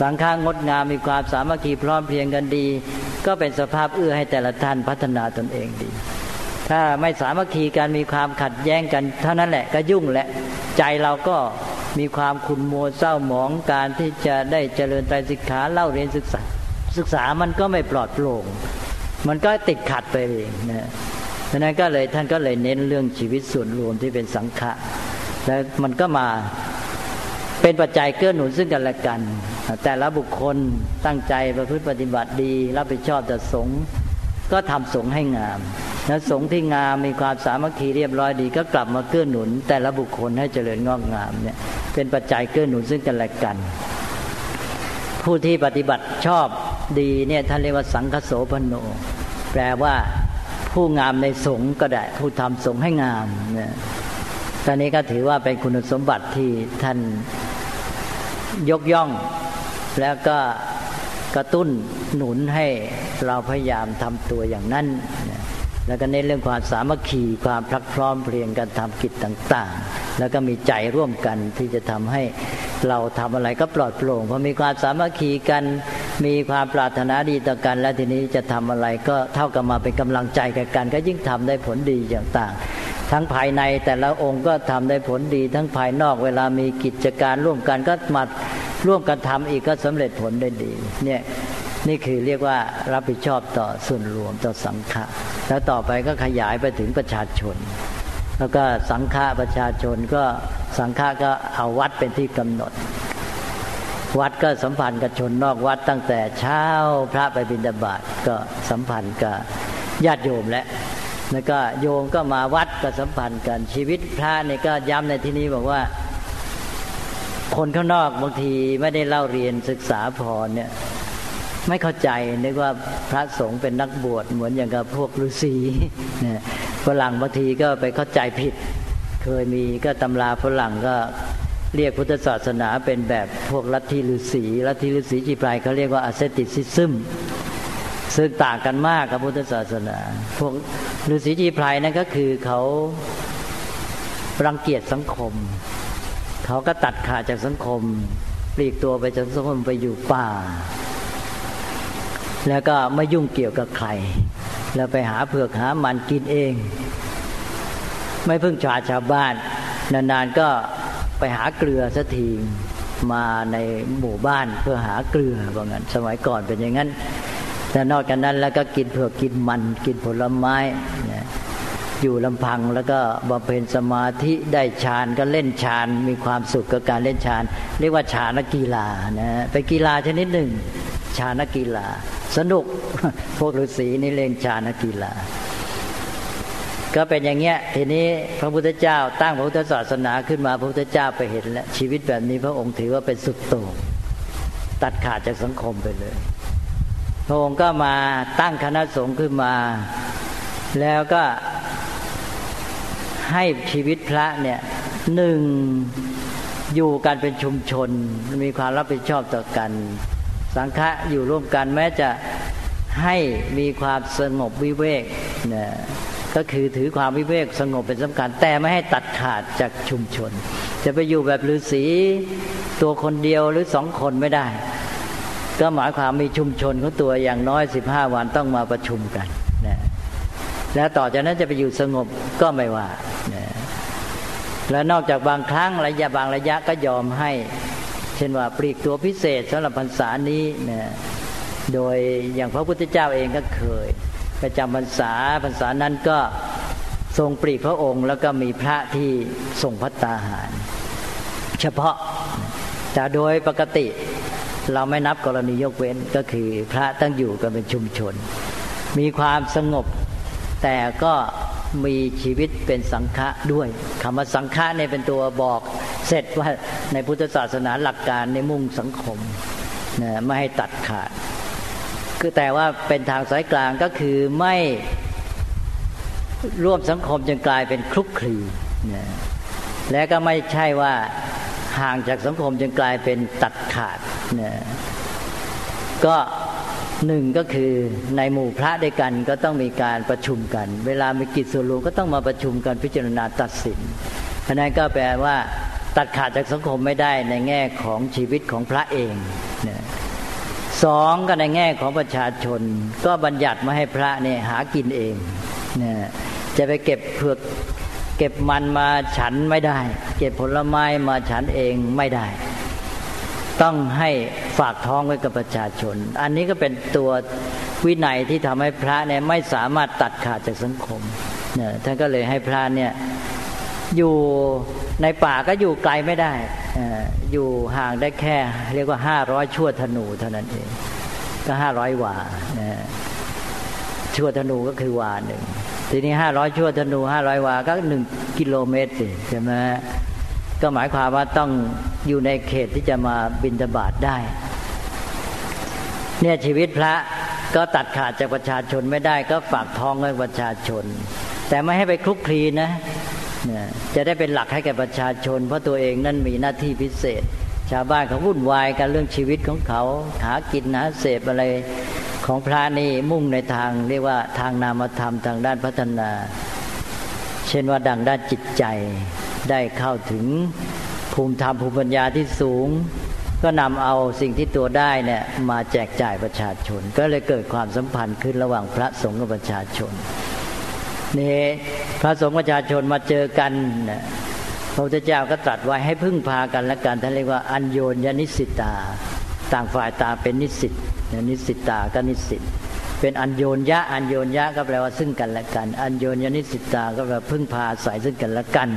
สังฆางดงามมีความสามัคคีพร้อมเพรียงกันดี ก็เป็นสภาพเอื้อให้แต่ละท่านพัฒนาตนเองดี ถ้าไม่สามัคคีกันมีความขัดแย้งกัน เท่านั้นแหละก็ยุ่งแหละใจเราก็มีความขุ่นมัวเศร้าหมองการที่จะได้เจริญไตรสิกขาเล่าเรียนศึกษา ศึกษามันก็ไม่ปลอดโปร่งมันก็ติดขัดไปเองนะดังนั้นก็เลยท่านก็เลยเน้นเรื่องชีวิตส่วนรวมที่เป็นสังฆะแล้วมันก็มา เป็นปัจจัยเกื้อหนุนซึ่งกันและกัน แต่ละบุคคลตั้งใจประพฤติปฏิบัติดี รับผิดชอบต่อสงฆ์ก็ทำสงฆ์ให้งามแล้วสงฆ์ที่งามมีความสามัคคีเรียบร้อยดี ก็กลับมาเกื้อหนุน แต่ละบุคคลให้เจริญงอกงามเนี่ยเป็นปัจจัยเกื้อหนุนซึ่งกันและกัน ผู้ที่ปฏิบัติชอบดีเนี่ยท่านเรียกว่าสังคโสพโน แปลว่าผู้งามในสงฆ์ก็ได้ ผู้ทำสงฆ์ให้งามเนี่ยตอนนี้ก็ถือว่าเป็นคุณสมบัติที่ท่าน ยกย่อง แล้วก็กระตุ้นหนุนให้เราพยายามทำตัวอย่างนั้น แล้วก็ในเรื่องความสามัคคีความพลักพร้อมเพรียงกันทำกิจต่าง ๆ แล้วก็มีใจร่วมกันที่จะทำให้เราทำอะไรก็ปลอดโปร่งพอมีความสามัคคีกัน มีความปรารถนาดีต่อกัน และทีนี้จะทำอะไรก็เท่ากับมาเป็นกำลังใจกันก็ยิ่งทำได้ผลดีต่างๆ ทั้งภายในแต่ละองค์ก็ทำได้ผลดีทั้งภายนอกเวลามีกิจการร่วมกันก็มาร่วมกันทำอีกก็สำเร็จผลได้ดี เนี่ยนี่คือเรียกว่ารับผิดชอบต่อส่วนรวมต่อสังฆะแล้วต่อไปก็ขยายไปถึงประชาชน แล้วก็สังฆะประชาชนก็สังฆะก็เอาวัดเป็นที่กำหนด วัดก็สัมพันธ์กับชนนอกวัดตั้งแต่เช้าพระไปบิณฑบาตก็สัมพันธ์กับญาติโยมและ แล้วก็โยมก็มาวัดก็สัมพันธ์กันชีวิตพระเนี่ยก็ย้ำในที่นี้บอกว่า คนข้างนอกบางทีไม่ได้เล่าเรียนศึกษาพอเนี่ยไม่เข้าใจนึกว่าพระสงฆ์เป็นนักบวชเหมือนอย่างกับพวกฤาษีเนี่ยฝรั่งบางทีก็ไปเข้าใจผิด เคยมีก็ตำราฝรั่งก็เรียกพุทธศาสนาเป็นแบบพวกลัทธิฤาษีลัทธิฤาษีจีปลายเขาเรียกว่าอาเซติซิซึม ซึ่งต่างกันมากกับพุทธศาสนา พวกฤาษีจีไพลายนั่นก็คือเขารังเกียจสังคม เขาก็ตัดขาดจากสังคม ปลีกตัวไปจากสังคมไปอยู่ป่า แล้วก็ไม่ยุ่งเกี่ยวกับใคร แล้วไปหาเผือกหามันกินเอง ไม่พึ่งชาชาวบ้าน นานๆก็ไปหาเกลือสักทีมาในหมู่บ้านเพื่อหาเกลือว่างั้น สมัยก่อนเป็นอย่างนั้น แต่นอกจากนั้นแล้วก็กินเผือกกินมัน กินผลไม้อยู่ลำพังแล้วก็บำเพ็ญสมาธิได้ฌานก็เล่นฌานมีความสุขกับการเล่นฌานเรียกว่าฌานกีฬานะเป็นกีฬาชนิดหนึ่งฌานกีฬา สนุกพวกฤาษีนี่เล่นฌานกีฬา ก็เป็นอย่างเงี้ยทีนี้พระพุทธเจ้าตั้งพระพุทธศาสนาขึ้นมาพระพุทธเจ้าไปเห็นแล้วชีวิตแบบนี้พระองค์ถือว่าเป็นสุดโต่งตัดขาดจากสังคมไปเลย พระองค์ก็มาตั้งคณะสงฆ์ขึ้นมา แล้วก็ให้ชีวิตพระเนี่ยหนึ่งอยู่กันเป็นชุมชน มีความรับผิดชอบต่อกัน สังฆะอยู่ร่วมกันแม้จะให้มีความสงบวิเวกเนี่ยก็คือถือความวิเวกสงบเป็นสำคัญ แต่ไม่ให้ตัดขาดจากชุมชน จะไปอยู่แบบฤาษีตัวคนเดียวหรือสองคนไม่ได้ ก็หมายความมีชุมชนของตัวอย่างน้อยสิบห้าวันต้องมาประชุมกันนะแล้วต่อจากนั้นจะไปอยู่สงบก็ไม่ว่านะแล้วนอกจากบางครั้งระยะบางระยะก็ยอมให้ เช่นว่าปลีกตัวพิเศษสำหรับพรรษานี้นะโดยอย่างพระพุทธเจ้าเองก็เคยไปจำพรรษาพรรษานั้นก็ทรงปลีกพระองค์แล้วก็มีพระที่ทรงพัตตาหาร เฉพาะแต่โดยปกติ เราไม่นับกรณียกเว้นก็คือพระตั้งอยู่กันเป็นชุมชน มีความสงบ แต่ก็มีชีวิตเป็นสังฆะด้วยคำว่าสังฆะเนี่ยเป็นตัวบอกเสร็จว่าในพุทธศาสนาหลักการในมุ่งสังคมนะไม่ให้ตัดขาดคือแต่ว่าเป็นทางสายกลางก็คือไม่ร่วมสังคมจนกลายเป็นคลุกคลีนะและก็ไม่ใช่ว่า ห่างจากสังคมจนกลายเป็นตัดขาดนะก็หนึ่งก็คือในหมู่พระด้วยกันก็ต้องมีการประชุมกัน เวลามีกิจส่วนรวมก็ต้องมาประชุมกันพิจารณาตัดสินเพราะนั้นก็แปลว่าตัดขาดจากสังคมไม่ได้ในแง่ของชีวิตของพระเองนะสองก็ในแง่ของประชาชน ก็บัญญัติมาให้พระเนี่ยหากินเองนะจะไปเก็บเผือก ก็บมันมาฉันไม่ได้ เก็บผลไม้มาฉันเองไม่ได้ ต้องให้ฝากท้องไว้กับประชาชน อันนี้ก็เป็นตัววินัยที่ทำให้พระเนี่ยไม่สามารถตัดขาดจากสังคมเนี่ยท่านก็เลยให้พระเนี่ยอยู่ในป่าก็อยู่ไกลไม่ได้ อยู่ห่างได้แค่ เรียกว่าห้าร้อยชั่วธนูเท่านั้นเอง ก็ห้าร้อยว่า ชั่วธนูก็คือวาหนึ่งทีนี้ห้าร้อยชั่วธนูห้าร้อยวาก็หนึ่งกิโลเมตรสิใช่ไหมก็หมายความว่าต้องอยู่ในเขตที่จะมาบินตบาทได้ เนี่ยชีวิตพระก็ตัดขาดจากประชาชนไม่ได้ก็ฝากท้องไว้ประชาชน แต่ไม่ให้ไปคลุกคลีนะนะจะได้เป็นหลักให้แก่ประชาชน เพราะตัวเองนั่นมีหน้าที่พิเศษ ชาวบ้านเขาวุ่นวายกันเรื่องชีวิตของเขาหากินหาเสพอะไร ของพระนี่มุ่งในทางเรียกว่าทางนามธรรมทางด้านพัฒนา เช่นว่าดังด้านจิตใจได้เข้าถึงภูมิธรรมภูมิปัญญาที่สูง ก็นำเอาสิ่งที่ตัวได้เนี่ยมาแจกจ่ายประชาชน ก็เลยเกิดความสัมพันธ์ขึ้นระหว่างพระสงฆ์กับประชาชนนี่พระสงฆ์ประชาชนมาเจอกันพระพุทธเจ้าก็ตรัสไว้ให้พึ่งพากันและกันท่านเรียกว่าอัญโยนยนิสิตา ต่างฝ่ายตาเป็นนิสิตนิสิตาก็นิสิตเป็นอัญโยนยะอัญโยนยะก็แปลว่าซึ่งกันและกัน อัญโยนยนิสิตาก็แปลว่าพึ่งพาใส่ซึ่งกันและกัน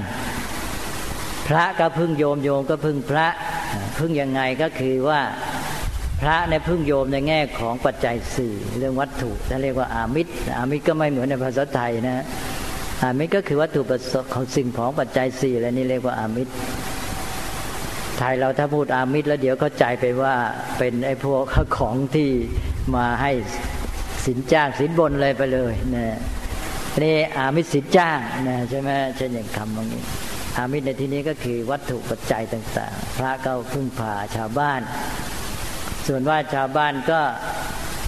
พระก็พึ่งโยมโยมก็พึ่งพระพึ่งยังไงก็คือว่าพระในพึ่งโยมในแง่ของปัจจัยสี่เรื่องวัตถุท่านเรียกว่าอามิตรอามิตรก็ไม่เหมือนในภาษาไทยนะอามิตรก็คือวัตถุประสงค์ของสิ่งของปัจจัยสี่อะไรนี่เรียกว่าอามิตร ไทยเราถ้าพูดอามิตรแล้วเดี๋ยวเข้าใจไปว่าเป็นไอ้พวกของที่มาให้สินจ้างสินบนเลยไปเลยนะนี่อามิตรสินจ้างนะใช่ไหมเช่นอย่างคำบางนี้อามิตรในที่นี้ก็คือวัตถุปัจจัยต่าง ๆ พระก็พึ่งพาชาวบ้าน ส่วนว่าชาวบ้านก็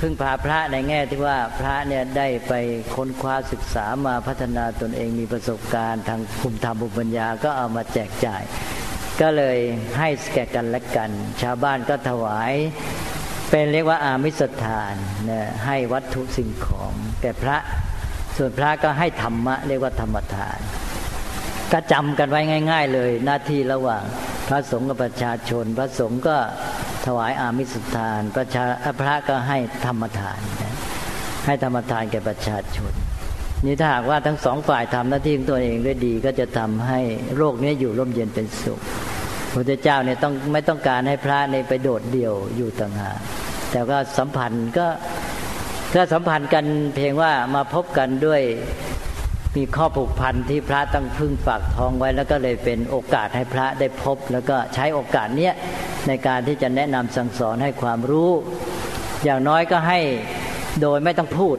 พึ่งพาพระในแง่ที่ว่าพระเนี่ยได้ไปค้นคว้าศึกษามาพัฒนาตนเองมีประสบการณ์ทางภูมิธรรมบุปัญญาก็เอามาแจกจ่าย ก็เลยให้แก่กันและกัน ชาวบ้านก็ถวายเป็นเรียกว่าอามิสทานนะให้วัตถุสิ่งของแก่พระ ส่วนพระก็ให้ธรรมะ เรียกว่าธรรมทาน ก็จำกันไว้ง่าย ๆ เลย หน้าที่ระหว่างพระสงฆ์กับประชาชน พระสงฆ์ก็ถวายอามิสทาน ประชาพระก็ให้ธรรมทานให้ธรรมทานแก่ประชาชน นี่ถ้าหากว่าทั้งสองฝ่ายทำหน้าที่ของตัวเองได้ดีก็จะทำให้โลกนี้อยู่ร่มเย็นเป็นสุขพระเจ้าเนี่ยต้องไม่ต้องการให้พระในไปโดดเดี่ยวอยู่ต่างหากแต่ก็สัมพันธ์ก็ก็สัมพันธ์กันเพียงว่ามาพบกันด้วยมีข้อผูกพันที่พระต้องพึ่งฝากทองไว้แล้วก็เลยเป็นโอกาสให้พระได้พบ แล้วก็ใช้โอกาสเนี้ยในการที่จะแนะนำสั่งสอนให้ความรู้ อย่างน้อยก็ให้โดยไม่ต้องพูด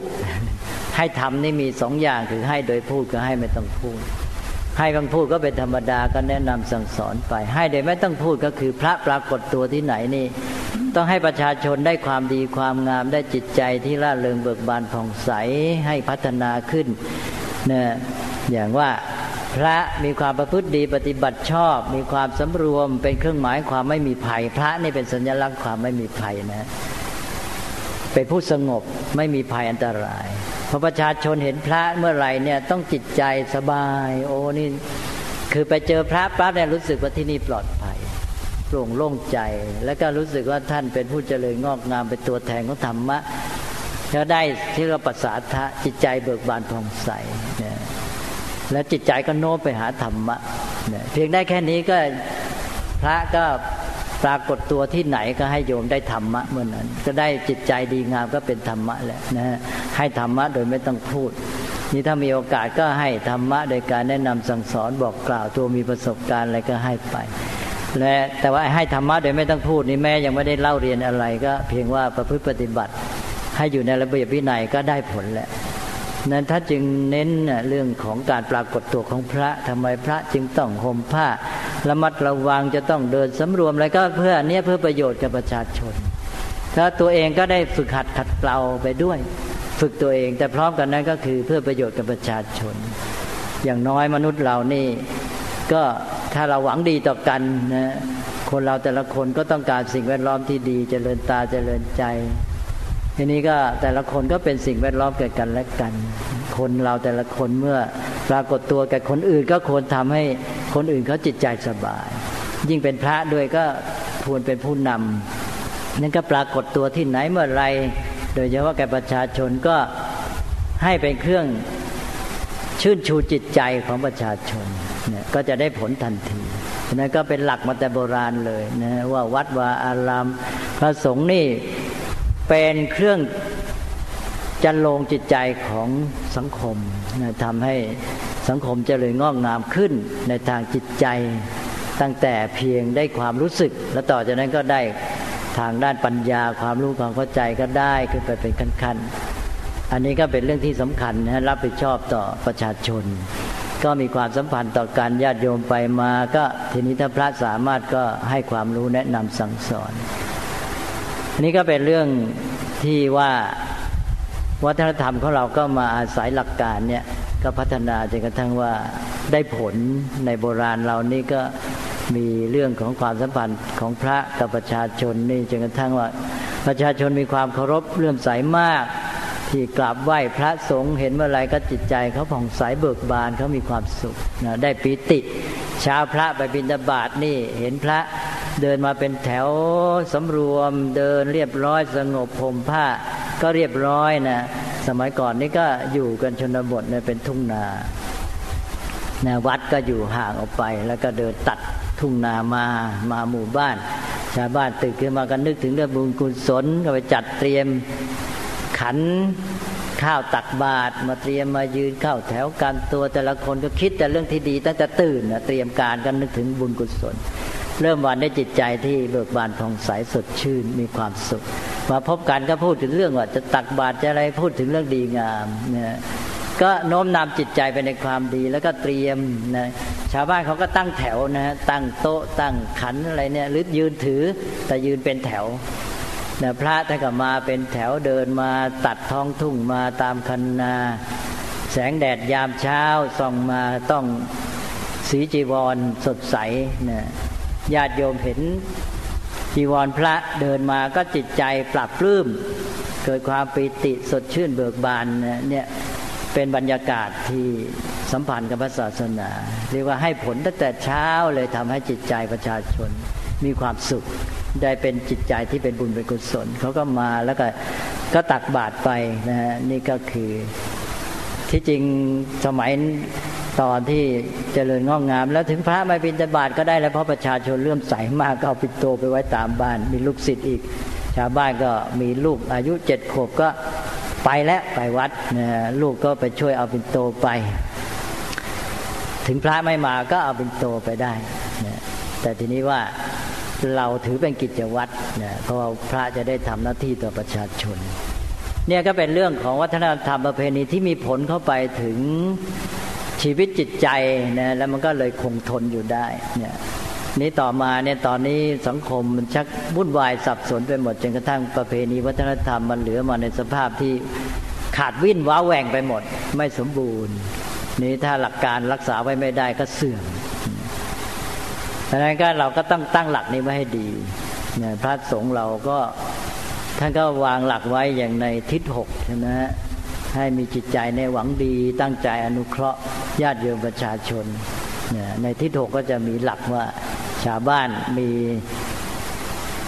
ให้ทำนี่มีสองอย่างคือให้โดยพูดก็ให้ไม่ต้องพูด ให้บางพูดก็เป็นธรรมดาก็แนะนำสั่งสอนไป ให้โดยไม่ต้องพูดก็คือพระปรากฏตัวที่ไหนนี่ ต้องให้ประชาชนได้ความดีความงามได้จิตใจที่ร่าเริงเบิกบานผ่องใสให้พัฒนาขึ้นนะอย่างว่าพระมีความประพฤติดีปฏิบัติชอบ มีความสำรวมเป็นเครื่องหมายความไม่มีภัย พระนี่เป็นสัญลักษณ์ความไม่มีภัยนะเป็นผู้สงบไม่มีภัยอันตราย พอประชาชนเห็นพระเมื่อไหร่เนี่ยต้องจิตใจสบาย โอ้นี่คือไปเจอพระปั๊บเนี่ยรู้สึกว่าที่นี่ปลอดภัยโปร่งโล่งใจ แล้วก็รู้สึกว่าท่านเป็นผู้เจริญงอกงามเป็นตัวแทนของธรรมะแล้วได้ที่เราปัสสาทะจิตใจเบิกบานผ่องใสเนี่ยแล้วจิตใจก็โน้มไปหาธรรมะเนี่ยเพียงได้แค่นี้ก็พระก็ ปรากฏตัวที่ไหนก็ให้โยมได้ธรรมะเมื่อนั้น ก็ได้จิตใจดีงามก็เป็นธรรมะแหละนะฮะให้ธรรมะโดยไม่ต้องพูดนี่ถ้ามีโอกาสก็ให้ธรรมะโดยการแนะนำสั่งสอนบอกกล่าวตัวมีประสบการณ์อะไรก็ให้ไป และแต่ว่าให้ธรรมะโดยไม่ต้องพูดนี่แม่ยังไม่ได้เล่าเรียนอะไรก็ เพียงว่าประพฤติปฏิบัติ ให้อยู่ในระเบียบวินัยก็ได้ผลแหละนั้นถ้าจึงเน้นเรื่องของการปรากฏตัวของพระทำไมพระจึงต้องห่มผ้า ระมัดระวังจะต้องเดินสำรวมอะไรก็เพื่อเนี้ยเพื่อประโยชน์กับประชาชน ถ้าตัวเองก็ได้ฝึกหัดขัดเกลาไปด้วย ฝึกตัวเอง แต่พร้อมกันนั้นก็คือเพื่อประโยชน์กับประชาชน อย่างน้อยมนุษย์เรานี่ ก็ถ้าเราหวังดีต่อกันนะคนเราแต่ละคนก็ต้องการสิ่งแวดล้อมที่ดีจเจริญตาจเจริญใจ ทีนี้ก็แต่ละคนก็เป็นสิ่งแวดล้อมเกิดกันและกัน คนเราแต่ละคนเมื่อปรากฏตัวกับคนอื่น ก็ควรทำให้คนอื่นเขาจิตใจสบาย ยิ่งเป็นพระด้วยก็ควรเป็นผู้นำนั่นก็ปรากฏตัวที่ไหนเมื่อไร โดยเฉพาะแก่ประชาชนก็ให้เป็นเครื่องชื่นชูจิตใจของประชาชนเนี่ยก็จะได้ผลทันทีนั่นก็เป็นหลักมาแต่โบราณเลยนะว่าวัดวาอารามพระสงฆ์นี่ เป็นเครื่องจันลงจิตใจของสังคมนะทำให้สังคมเจริญงอกงามขึ้นในทางจิตใจ ตั้งแต่เพียงได้ความรู้สึก แล้วต่อจากนั้นก็ได้ทางด้านปัญญาความรู้ความเข้าใจก็ได้ขึ้นไปเป็นขั้นๆอันนี้ก็เป็นเรื่องที่สำคัญนะรับผิดชอบต่อประชาชน ก็มีความสัมพันธ์ต่อการญาติโยมไปมา ก็ทีนี้ถ้าพระสามารถก็ให้ความรู้แนะนำสั่งสอน อันนี้ก็เป็นเรื่องที่ว่าวัฒนธรรมของเราก็มาอาศัยหลักการเนี่ยก็พัฒนาจนกระทั่งว่าได้ผลในโบราณเรานี่ก็มีเรื่องของความสัมพันธ์ของพระกับประชาชนนี่จนกระทั่งว่าประชาชนมีความเคารพเลื่อมใสมาก ที่กราบไหว้พระสงฆ์เห็นเมื่อไรก็จิตใจเขาผ่องใสเบิกบานเขามีความสุขนะได้ปีติชาวพระไปบิณฑบาตนี่เห็นพระ เดินมาเป็นแถวสำรวม เดินเรียบร้อยสงบผมผ้า ก็เรียบร้อยนะสมัยก่อนนี่ก็อยู่กันชนบทเนี่ยเป็นทุ่งนานะวัดก็อยู่ห่างออกไป แล้วก็เดินตัดทุ่งนามามาหมู่บ้าน ชาวบ้านตื่นขึ้นมากันนึกถึงเรื่องบุญกุศลก็ไปจัดเตรียมขันข้าวตักบาตรมาเตรียมมายืนเข้าแถวกันตัวแต่ละคนก็คิดแต่เรื่องที่ดีตั้งแต่ตื่นนะเตรียมการกันนึกถึงบุญกุศล เริ่มวันได้จิตใจที่เบิกบานผ่องใสสดชื่นมีความสุข มาพบกันก็พูดถึงเรื่องว่าจะตักบาตรจะอะไรพูดถึงเรื่องดีงามเนี่ยก็โน้มนำจิตใจไปในความดีแล้วก็เตรียมนะชาวบ้านเขาก็ตั้งแถวนะตั้งโต๊ะตั้งขันอะไรเนี่ยหรือยืนถือแต่ยืนเป็นแถวนะพระท่านก็มาเป็นแถวเดินมาตัดท้องทุ่งมาตามคันนา แสงแดดยามเช้าส่องมาต้องสีจีวรสดใสนะ ญาติโยมเห็นจีวรพระเดินมาก็จิตใจปรับปลื้มเกิดความปิติสดชื่นเบิกบานเนี่ยเป็นบรรยากาศที่สัมพันธ์กับพระศาสนา เรียกว่าให้ผลตั้งแต่เช้าเลยทำให้จิตใจประชาชนมีความสุข ได้เป็นจิตใจที่เป็นบุญเป็นกุศลเขาก็มาแล้วก็ก็ตักบาตรไปนะฮะนี่ก็คือที่จริงสมัย ตอนที่เจริญงอกงาม แล้วถึงพระไม่บิณฑบาตก็ได้แล้วเพราะประชาชนเลื่อมใสมากก็เอาปิดโตไปไว้ตามบ้าน มีลูกศิษย์อีก ชาวบ้านก็มีลูกอายุเจ็ดขวบก็ไปแล้วไปวัดนะลูกก็ไปช่วยเอาปินโตไป ถึงพระไม่มาก็เอาปินโตไปได้นะแต่ทีนี้ว่าเราถือเป็นกิจวัตรนะเพราะว่าพระจะได้ทำหน้าที่ต่อประชาชน เนี่ยก็เป็นเรื่องของวัฒนธรรมประเพณีที่มีผลเข้าไปถึง ชีวิตจิตใจนะแล้วมันก็เลยคงทนอยู่ได้เนี่ยนี้ต่อมาเนี่ยตอนนี้สังคมมันชักวุ่นวายสับสนไปหมดจนกระทั่งประเพณีวัฒนธรรมมันเหลือมาในสภาพที่ขาดวิ่นว้าแหว่งไปหมด ไม่สมบูรณ์ นี้ถ้าหลักการรักษาไว้ไม่ได้ก็เสื่อมดังนั้นก็เราก็ต้องตั้งหลักนี้ไว้ให้ดีเนี่ยพระสงฆ์เราก็ท่านก็วางหลักไว้อย่างในทิศหกใช่ไหม ให้มีจิตใจในหวังดีตั้งใจอนุเคราะห์ญาติโยมประชาชน ในทิศหกก็จะมีหลักว่าชาวบ้านมี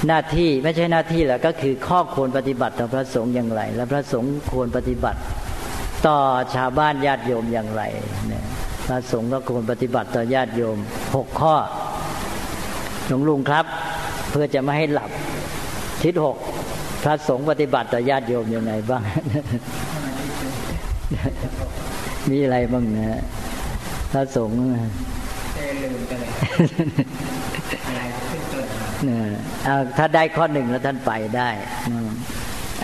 หน้าที่ไม่ใช่หน้าที่แหละก็คือข้อควรปฏิบัติต่อพระสงฆ์อย่างไร และพระสงฆ์ควรปฏิบัติ ต่อชาวบ้านญาติโยมอย่างไรเนี่ยพระสงฆ์ก็ควรปฏิบัติต่อญาติโยมหกข้อหลวงลุงครับ เพื่อจะไม่ให้หลับทิศหกพระสงฆ์ปฏิบัติต่อญาติโยมอยังไงบ้าง มีอะไรบ้างนะพระสงฆ์เอาถ้าได้ข้อหนึ่งแล้วท่านไปได้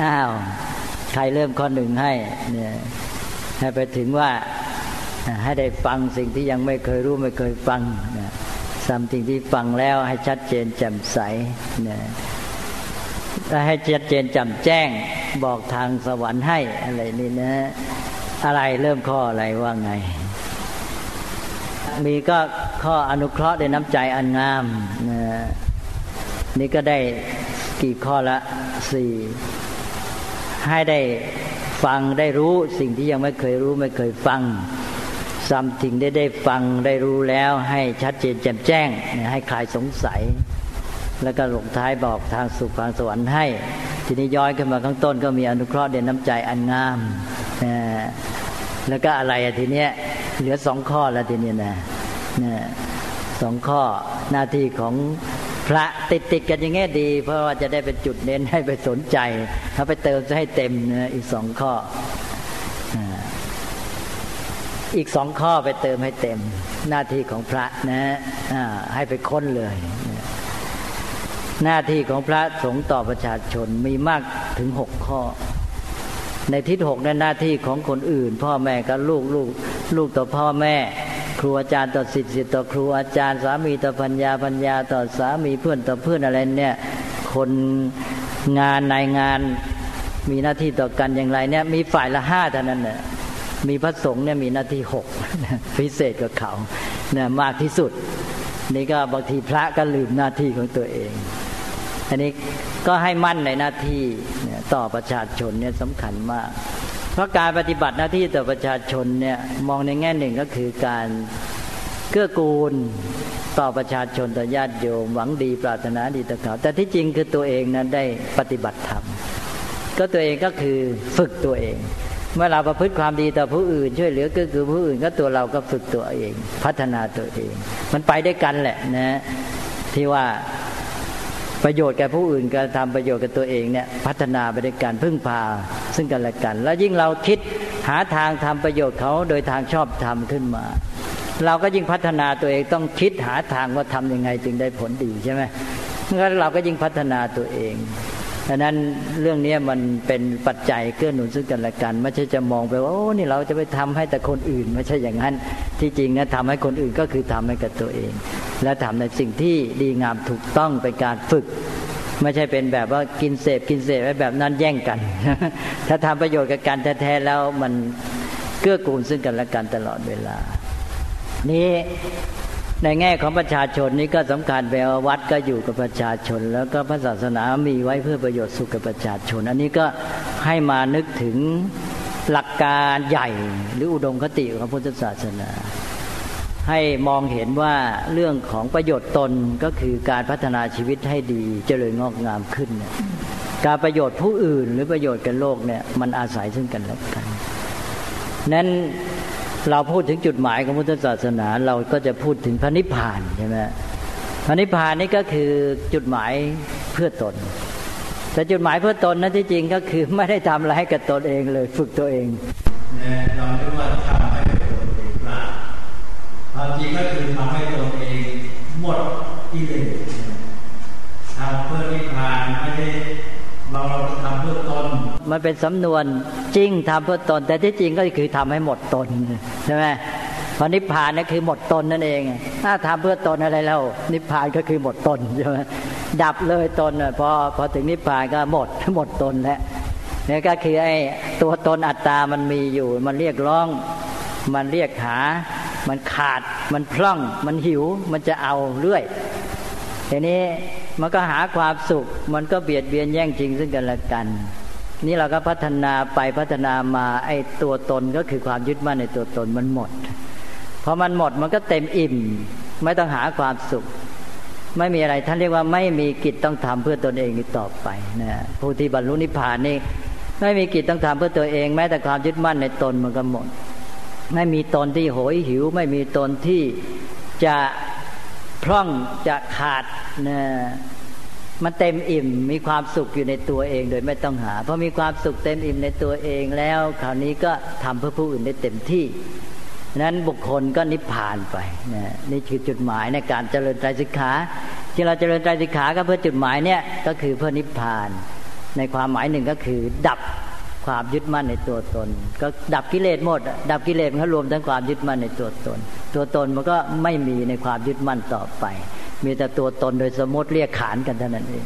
อ้าว ใครเริ่มข้อหนึ่งให้ เนี่ย ให้ไปถึงว่า ให้ได้ฟังสิ่งที่ยังไม่เคยรู้ไม่เคยฟังนะสิ่งที่ฟังแล้วให้ชัดเจนแจ่มใสเนี่ยให้ชัดเจนจำแจ้งบอกทางสวรรค์ให้อะไรนี่นะ อะไรเริ่มข้ออะไรว่าไง มีก็ข้ออนุเคราะห์ด้วยน้ำใจอันงามนะนี่ก็ได้กี่ข้อละสี่ให้ได้ฟังได้รู้สิ่งที่ยังไม่เคยรู้ไม่เคยฟังซ้ำสิ่งได้ได้ฟังได้รู้แล้วให้ชัดเจนแจ่มแจ้ง ให้คลายสงสัย แล้วก็ลงท้ายบอกทางสุขทางสวรรค์ให้ ทีนี้ย้อยขึ้นมาข้างต้นก็มีอนุเคราะห์เด่นน้ำใจอันงาม แล้วก็อะไรทีเนี้ยเหลือสองข้อแล้วทีเนี้ยนะสองข้อหน้าที่ของพระติดติดกันอย่างเงี้ยดี เพราะว่าจะได้เป็นจุดเน้นให้ไปสนใจ ถ้าไปเติมจะให้เต็มนะอีกสองข้ออีกสองข้อไปเติมให้เต็ม หน้าที่ของพระนะให้ไปค้นเลย หน้าที่ของพระสงฆ์ต่อประชาชนมีมากถึงหกข้อ ในทิศหกนั้นหน้าที่ของคนอื่น พ่อแม่กับลูกลูกลูกต่อพ่อแม่ ครูอาจารย์ต่อสิทธิ์สิทธิ์ต่อครูอาจารย์สามีต่อพัญญาพัญญาต่อสามีเพื่อนต่อเพื่อนอะไรเนี่ย คนงานในงานมีหน้าที่ต่อกันอย่างไรเนี่ย มีฝ่ายละห้าเท่านั้นเนี่ยมีพระสงฆ์เนี่ยมีหน้าที่หกพิเศษกว่าเขาเนี่ยมากที่สุด นี่ก็บางทีพระก็ลืมหน้าที่ของตัวเอง อันนี้ก็ให้มั่นในหน้าที่ต่อประชาชนเนี่ยสำคัญมาก เพราะการปฏิบัติหน้าที่ต่อประชาชนเนี่ยมองในแง่หนึ่งก็คือการเกื้อกูลต่อประชาชนต่อญาติโยมหวังดีปรารถนาดีต่อเขา แต่ที่จริงคือตัวเองนั้นได้ปฏิบัติธรรมก็ตัวเองก็คือฝึกตัวเอง เมื่อเราประพฤติความดีต่อผู้อื่น ช่วยเหลือก็คือผู้อื่นก็ตัวเราก็ฝึกตัวเอง พัฒนาตัวเอง มันไปได้กันแหละนะที่ว่า ประโยชน์แก่ผู้อื่นการทำประโยชน์กับตัวเองเนี่ยพัฒนาไปด้วยการพึ่งพา ซึ่งกันและกัน แล้วยิ่งเราคิดหาทางทำประโยชน์เขาโดยทางชอบทำขึ้นมา เราก็ยิ่งพัฒนาตัวเองต้องคิดหาทางว่าทํำยังไงจึงได้ผลดีใช่ไหมงั้นเราก็ยิ่งพัฒนาตัวเอง ดังนั้นเรื่องนี้มันเป็นปัจจัยเกื้อหนุนซึ่งกันและกัน ไม่ใช่จะมองไปว่าโอ้นี่เราจะไปทำให้แต่คนอื่น ไม่ใช่อย่างนั้น ที่จริงนะทำให้คนอื่นก็คือทำให้กับตัวเอง และทำในสิ่งที่ดีงามถูกต้องเป็นการฝึก ไม่ใช่เป็นแบบว่ากินเสพกินเสพไว้แบบนั้นแย่งกัน ถ้าทำประโยชน์กับการแท้ๆแล้วมันเกื้อกูลซึ่งกันและกันตลอดเวลา นี้ ในแง่ของประชาชนนี้ก็สำคัญไปวัดก็อยู่กับประชาชน แล้วก็พระศาสนามีไว้เพื่อประโยชน์สุขกับประชาชน อันนี้ก็ให้มานึกถึงหลักการใหญ่หรืออุดมคติของพุทธศาสนา ให้มองเห็นว่าเรื่องของประโยชน์ตนก็คือการพัฒนาชีวิตให้ดีเจริญงอกงามขึ้น การประโยชน์ผู้อื่นหรือประโยชน์กันโลกเนี่ยมันอาศัยซึ่งกันและกันนั้น เราพูดถึงจุดหมายของพุทธศาสนา เราก็จะพูดถึงพระนิพพานใช่ไหมพระนิพพานนี่ก็คือจุดหมายเพื่อตน แต่จุดหมายเพื่อตนนั้นที่จริงก็คือไม่ได้ทำอะไรให้กับตนเองเลย ฝึกตัวเองเราเรียกว่าทำให้ตนเองปล่าความจริงก็คือทำให้ตนเองหมดที่เลยทำเพื่อนิพพานไม่ได้เราทำเพื่อตน มันเป็นสำนวนจริงทำเพื่อตน แต่ที่จริงก็คือทำให้หมดตนใช่ไหมพอนิพพานนี่คือหมดตนนั่นเอง ถ้าทำเพื่อตนอะไรแล้ว นิพพานก็คือหมดตนใช่ไหมดับเลยตนพอพอถึงนิพพานก็หมดหมดตนแล้วนี่ก็คือไอ้ตัวตนอัตตามันมีอยู่ มันเรียกร้อง มันเรียกหา มันขาด มันพร่อง มันหิว มันจะเอาเรื่อยทีนี้มันก็หาความสุข มันก็เบียดเบียนแย่งจริงซึ่งกันและกัน นี่เราก็พัฒนาไปพัฒนามาไอ้ตัวตนก็คือความยึดมั่นในตัวตนมันหมดพอมันหมดมันก็เต็มอิ่ม ไม่ต้องหาความสุข ไม่มีอะไรท่านเรียกว่าไม่มีกิจต้องทำเพื่อตนเองต่อไปนะผู้ที่บรรลุนิพพานนี่ไม่มีกิจต้องทำเพื่อตัวเอง แม้แต่ความยึดมั่นในตนมันก็หมด ไม่มีตนที่โหยหิว ไม่มีตนที่จะพร่องจะขาดนะ มันเต็มอิ่มมีความสุขอยู่ในตัวเองโดยไม่ต้องหาพอมีความสุขเต็มอิ่มในตัวเองแล้วคราวนี้ก็ทำเพื่อผู้อื่นได้เต็มที่นั้นบุคคลก็นิพพานไปนะนี่คือจุดหมายในการเจริญไตรสิกขาที่เราเจริญไตรสิกขาก็เพื่อจุดหมายเนี่ยก็คือเพื่อนิพพาน ในความหมายหนึ่งก็คือ ดับความยึดมั่นในตัวตน ก็ดับกิเลสหมด ดับกิเลสมันก็รวมทั้งความยึดมั่นในตัวตน ตัวตนมันก็ไม่มีในความยึดมั่นต่อไป มีแต่ตัวตนโดยสมมติเรียกขานกันเท่านั้นเอง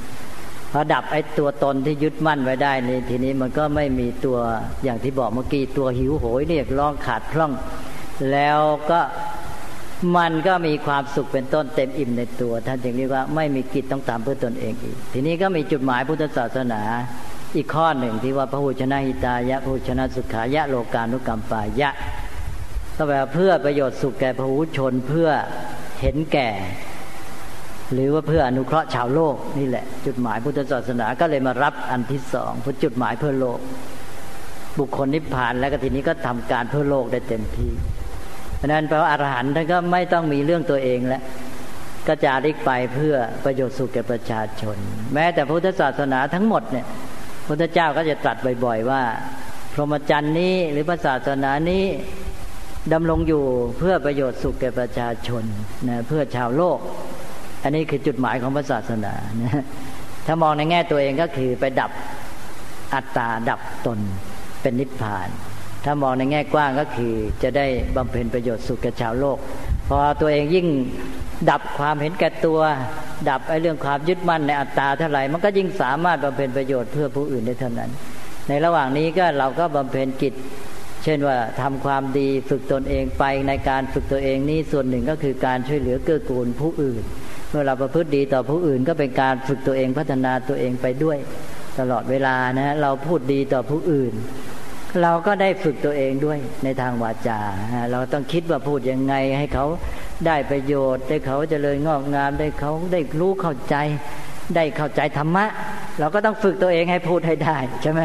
พอดับไอ้ตัวตนที่ยึดมั่นไว้ได้นี่ทีนี้มันก็ไม่มีตัวอย่างที่บอกเมื่อกี้ตัวหิวโหยเรียกร้องขาดพร่อง แล้วก็มันก็มีความสุขเป็นต้นเต็มอิ่มในตัว ท่านจึงเรียกว่าไม่มีกิจต้องตามเพื่อตนเองอีก ทีนี้ก็มีจุดหมายพุทธศาสนา อีกข้อหนึ่งที่ว่าพระหุชนะหิตายะพระหุชนะสุขายะโลกานุกรรมปายะก็แปลเพื่อประโยชน์สุขแก่พระหุชนเพื่อเห็นแก่ หรือว่าเพื่ออนุเคราะห์ชาวโลกนี่แหละ จุดหมายพุทธศาสนาก็เลยมารับอันที่สองพุทจุดหมายเพื่อโลก บุคคลนิพพานแล้วก็ทีนี้ก็ทำการเพื่อโลกได้เต็มที่เพราะนั้นแปลว่าอรหันต์ท่านก็ไม่ต้องมีเรื่องตัวเองแล้วก็จาริกไปเพื่อประโยชน์สุขแก่ประชาชน แม้แต่พุทธศาสนาทั้งหมดเนี่ยพุทธเจ้าก็จะตรัสบ่อย ๆ ว่า พรหมจรรย์นี้หรือศาสนานี้ดำรงอยู่เพื่อประโยชน์สุขแก่ประชาชนนะเพื่อชาวโลก อันนี้คือจุดหมายของพระศาสนานะถ้ามองในแง่ตัวเองก็คือไปดับอัตตาดับตนเป็นนิพพาน ถ้ามองในแง่กว้างก็คือ จะได้บำเพ็ญประโยชน์สุขแก่ชาวโลก พอตัวเองยิ่งดับความเห็นแก่ตัว ดับไอ้เรื่องความยึดมั่นในอัตตาเท่าไหร่มันก็ยิ่งสามารถบำเพ็ญประโยชน์เพื่อผู้อื่นได้เท่านั้น ในระหว่างนี้ก็เราก็บำเพ็ญกิจ เช่นว่าทำความดีฝึกตนเองไปในการฝึกตัวเองนี้ส่วนหนึ่งก็คือการช่วยเหลือเกื้อกูลผู้อื่น เมื่อเราประพฤติดีต่อผู้อื่น ก็เป็นการฝึกตัวเองพัฒนาตัวเองไปด้วย ตลอดเวลานะเราพูดดีต่อผู้อื่น เราก็ได้ฝึกตัวเองด้วยในทางวาจา เราต้องคิดว่าพูดยังไงให้เขาได้ประโยชน์ ได้เขาจเจริญงอกงามได้เขาได้รู้เข้าใจ ได้เข้าใจธรรมะ เราก็ต้องฝึกตัวเองให้พูดให้ได้ใช่ไหม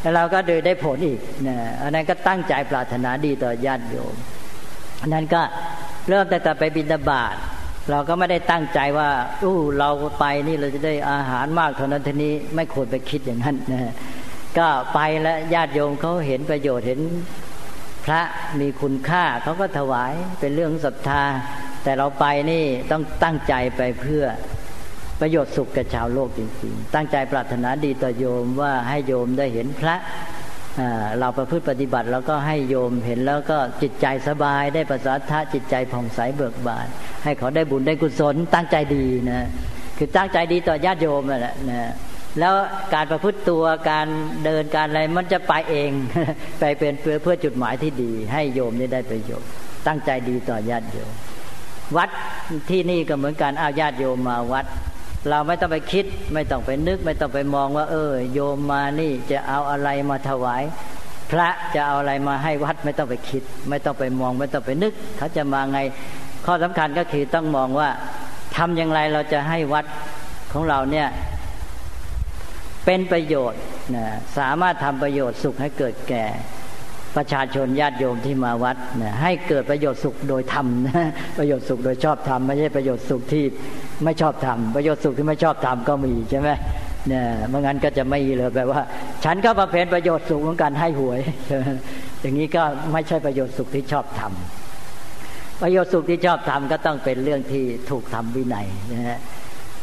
แล้วเราก็โดยได้ผลอีกนะอันนั้นก็ตั้งใจปรารถนาดีต่อญาติโยมอันนั้นก็เริ่มแต่แต่ไปบิณฑบาต เราก็ไม่ได้ตั้งใจว่าอู้เราไปนี่เราจะได้อาหารมากเท่านั้นทีนี้ไม่ควรไปคิดอย่างนั้นนะก็ไปแล้วญาติโยมเขาเห็นประโยชน์เห็นพระมีคุณค่าเขาก็ถวายเป็นเรื่องศรัทธา แต่เราไปนี่ต้องตั้งใจไปเพื่อประโยชน์สุขกับชาวโลกจริงๆ ตั้งใจปรารถนาดีต่อโยมว่าให้โยมได้เห็นพระ เราประพฤติปฏิบัติแล้วก็ให้โยมเห็นแล้วก็จิตใจสบาย ได้ประสาทะจิตใจผ่องใสเบิกบาน ให้เขาได้บุญได้กุศลตั้งใจดีนะคือตั้งใจดีต่อญาติโยมนั่นแหละนะแล้วการประพฤติตัวการเดินการอะไรมันจะไปเอง ไปเป็นเพื่อเพื่อจุดหมายที่ดี ให้โยมได้ได้ประโยชน์ตั้งใจดีต่อญาติโยม วัดที่นี่ก็เหมือนการเอาญาติโยมมาวัด เราไม่ต้องไปคิด ไม่ต้องไปนึก ไม่ต้องไปมองว่า เออ โยมมานี่จะเอาอะไรมาถวาย พระจะเอาอะไรมาให้วัดไม่ต้องไปคิด ไม่ต้องไปมอง ไม่ต้องไปนึก เขาจะมาไง ข้อสำคัญก็คือต้องมองว่าทำอย่างไรเราจะให้วัดของเราเนี่ยเป็นประโยชน์นะสามารถทำประโยชน์สุขให้เกิดแก่ประชาชนญาติโยมที่มาวัดนะให้เกิดประโยชน์สุขโดยธรรมนะประโยชน์สุขโดยชอบธรรมไม่ใช่ประโยชน์สุขที่ ไม่ชอบธรรมประโยชน์สุขที่ไม่ชอบธรรมก็มีใช่ไหมเนี่ยเมื่องั้นก็จะไม่เลยแปลว่า ฉันก็ประเพณประโยชน์สุขของการให้หวย อย่างนี้ก็ไม่ใช่ประโยชน์สุขที่ชอบธรรมประโยชน์สุขที่ชอบทำก็ต้องเป็นเรื่องที่ถูกทำวินัยนะฮะ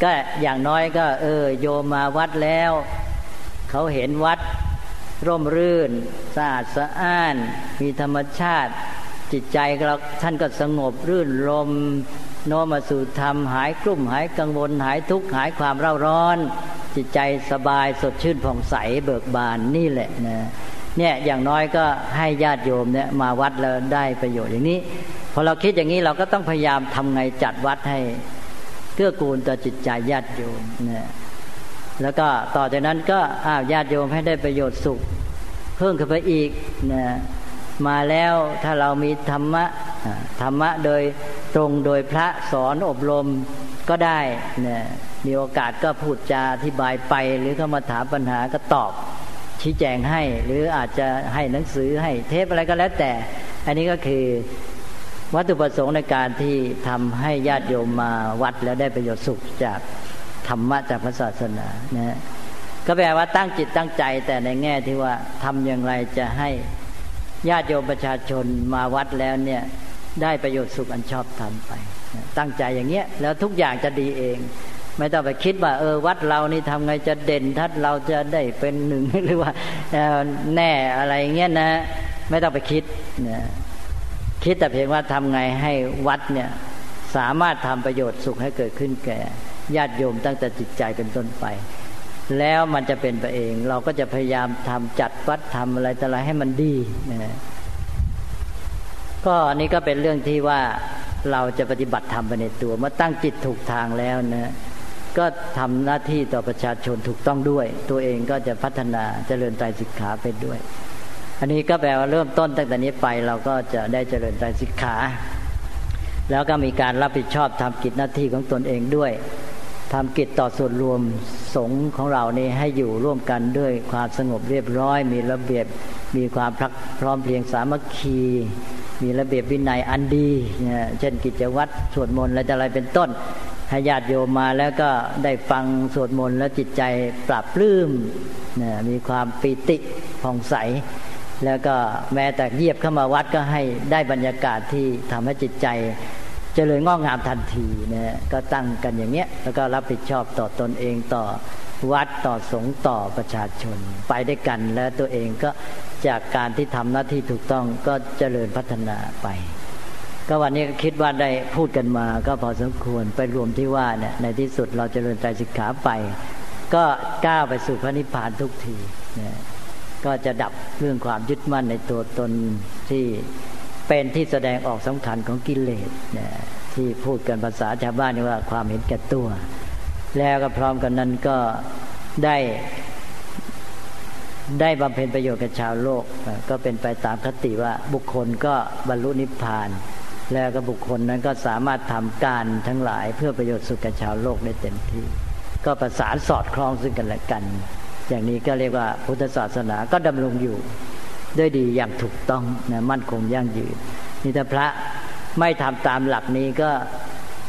ก็อย่างน้อยก็ เออโยมมาวัดแล้วเขาเห็นวัดร่มรื่นสะอาดสะอ้าน มีธรรมชาติ จิตใจเราท่านก็สงบรื่นลม โน้มมาสู่ธรรมหายกลุ่มหายกังวลหายทุกข์หายความเร่าร้อน จิตใจสบายสดชื่นผ่องใสเบิกบานนี่แหละนะเนี่ยอย่างน้อยก็ให้ญาติโยมเนี่ยมาวัดแล้วได้ประโยชน์อย่างนี้พอเราคิดอย่างนี้เราก็ต้องพยายามทำไงจัดวัดให้เกื้อกูลต่อจิตใจญาติโยมเนี่ยแล้วก็ต่อจากนั้นก็อ้าวญาติโยมให้ได้ประโยชน์สุข เพิ่มขึ้นไปอีกนะ มาแล้วถ้าเรามีธรรมะธรรมะโดยตรงโดยพระสอนอบรมก็ได้นะมีโอกาสก็พูดจาอธิบายไป หรือเข้ามาถามปัญหาก็ตอบ ชี้แจงให้ หรืออาจจะให้หนังสือให้เทปอะไรก็แล้วแต่ อันนี้ก็คือวัตถุประสงค์ในการที่ทำให้ญาติโยมมาวัดแล้วได้ประโยชน์สุขจากธรรมะจากพระศาสนานะก็แปลว่าตั้งจิตตั้งใจแต่ในแง่ที่ว่าทำอย่างไรจะให้ ญาติโยมประชาชนมาวัดแล้วเนี่ยได้ประโยชน์สุขอันชอบทำไป ตั้งใจอย่างเงี้ยแล้วทุกอย่างจะดีเอง ไม่ต้องไปคิดว่าเออวัดเรานี่ทำไงจะเด่นทัดเราจะได้เป็นหนึ่งหรือว่าแน่อะไรเงี้ยนะ ไม่ต้องไปคิดนะคิดแต่เพียงว่าทำไงให้วัดเนี่ยสามารถทำประโยชน์สุขให้เกิดขึ้นแก่ญาติโยมตั้งแต่จิตใจเป็นต้นไป แล้วมันจะเป็นไปเอง เราก็จะพยายามทำจัดวัดทำอะไรแต่อะไรให้มันดีนะก็อันนี้ก็เป็นเรื่องที่ว่าเราจะปฏิบัติทำไปในตัวเมื่อตั้งจิตถูกทางแล้วนะก็ทำหน้าที่ต่อประชาชนถูกต้องด้วย ตัวเองก็จะพัฒนาจเจริญใจสิกขาไปด้วย อันนี้ก็แปลว่าเริ่มต้นตั้งแต่นี้ไปเราก็จะได้เจริญใจสิกขา แล้วก็มีการรับผิดชอบทำกิจหน้าที่ของตนเองด้วย ทำกิจต่อส่วนรวมสงฆ์ของเรานี่ให้อยู่ร่วมกันด้วยความสงบเรียบร้อย มีระเบียบมีความพรักพร้อมเพียงสามัคคี มีระเบียบวินัยอันดีเช่นกิจวัตรสวดมนต์อะอะไรเป็นต้นให้ญาติโยมมาแล้วก็ได้ฟังสวดมนต์แล้วจิตใจปรับปลื้มมีความปิติผ่องใส แล้วก็แม้แต่เยียบเข้ามาวัดก็ให้ได้บรรยากาศที่ทำให้จิตใจ เจริญงอกงามทันทีนะก็ตั้งกันอย่างเงี้ยแล้วก็รับผิดชอบต่อตนเองต่อวัดต่อสงฆ์ต่อประชาชน ไปได้วยกันแล้วตัวเองก็จากการที่ทำหน้าที่ถูกต้องก็เจริญพัฒนาไป ก็วันนี้คิดว่าได้พูดกันมา ก็พอสมควรไปรวมที่ว่าเนี่ยในที่สุดเราจเจริญใจสิกขาไป ก็ก้าวไปสู่พระนิพพานทุกทีเนี่ยก็จะดับเรื่องความยึดมั่นในตัวตนที่ เป็นที่แสดงออกสำคัญของกิเลสเนี่ยที่พูดกันภาษาชาวบ้านว่าความเห็นแก่ตัว แล้วก็พร้อมกันนั้นก็ได้ได้บำเพ็ญประโยชน์กับชาวโลก ก็เป็นไปตามคติว่าบุคคลก็บรรลุนิพพาน แล้วก็บุคคลนั้นก็สามารถทำการทั้งหลายเพื่อประโยชน์สุขกับชาวโลกได้เต็มที่ ก็ประสานสอดคล้องซึ่งกันและกัน อย่างนี้ก็เรียกว่าพุทธศาสนาก็ดำรงอยู่ ด้วยดีอย่างถูกต้องนะมั่นคงยั่งยืนนี่ถ้าพระไม่ทำตามหลักนี้ก็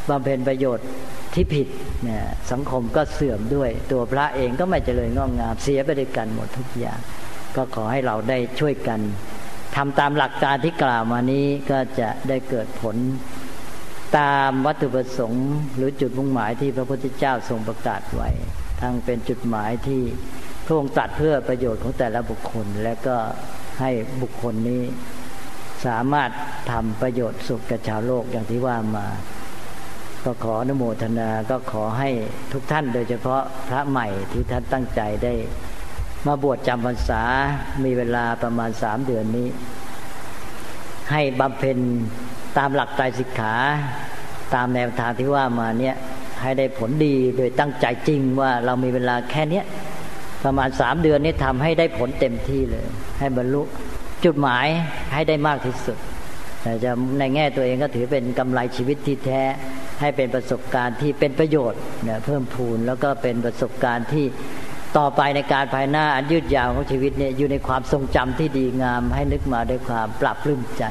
บำเพ็ญประโยชน์ที่ผิดเนี่ยสังคมก็เสื่อมด้วย ตัวพระเองก็ไม่เจริญงอกงามเสียไปด้วยกันหมดทุกอย่าง ก็ขอให้เราได้ช่วยกันทำตามหลักการที่กล่าวมานี้ก็จะได้เกิดผลตามวัตถุประสงค์หรือจุดมุ่งหมายที่พระพุทธเจ้าทรงประกาศไว้ ทั้งเป็นจุดหมายที่พระองค์ตัดเพื่อประโยชน์ของแต่ละบุคคล และก็ ให้บุคคลนี้สามารถทำประโยชน์สุขกับชาวโลกอย่างที่ว่ามา ก็ขออนุโมทนาก็ขอให้ทุกท่านโดยเฉพาะพระใหม่ที่ท่านตั้งใจได้ มาบวชจำพรรษามีเวลาประมาณสามเดือนนี้ ให้บำเพ็ญตามหลักใจสิกขาตามแนวทางที่ว่ามาเนี่ยให้ได้ผลดีโดยตั้งใจจริงว่าเรามีเวลาแค่เนี้ย ประมาณสามเดือนนี้ทำให้ได้ผลเต็มที่เลย ให้บรรลุจุดหมายให้ได้มากที่สุด แต่จะในแง่ตัวเองก็ถือเป็นกำไรชีวิตที่แท้ ให้เป็นประสบการณ์ที่เป็นประโยชน์เนี่ยเพิ่มพูนแล้วก็เป็นประสบการณ์ที่ต่อไปในการภายหน้าอันยืดยาวของชีวิตเนี่ยอยู่ในความทรงจำที่ดีงาม ให้นึกมาด้วยความปรับปลื้มใจ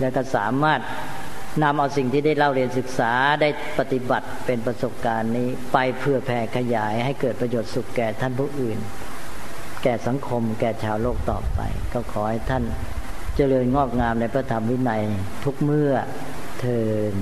แล้วก็สามารถ นำเอาสิ่งที่ได้เล่าเรียนศึกษาได้ปฏิบัติเป็นประสบการณ์นี้ ไปเพื่อแผ่ขยายให้เกิดประโยชน์สุขแก่ท่านผู้อื่น แก่สังคม แก่ชาวโลกต่อไป ก็ขอให้ท่านเจริญงอกงามในพระธรรมวินัยทุกเมื่อเทิน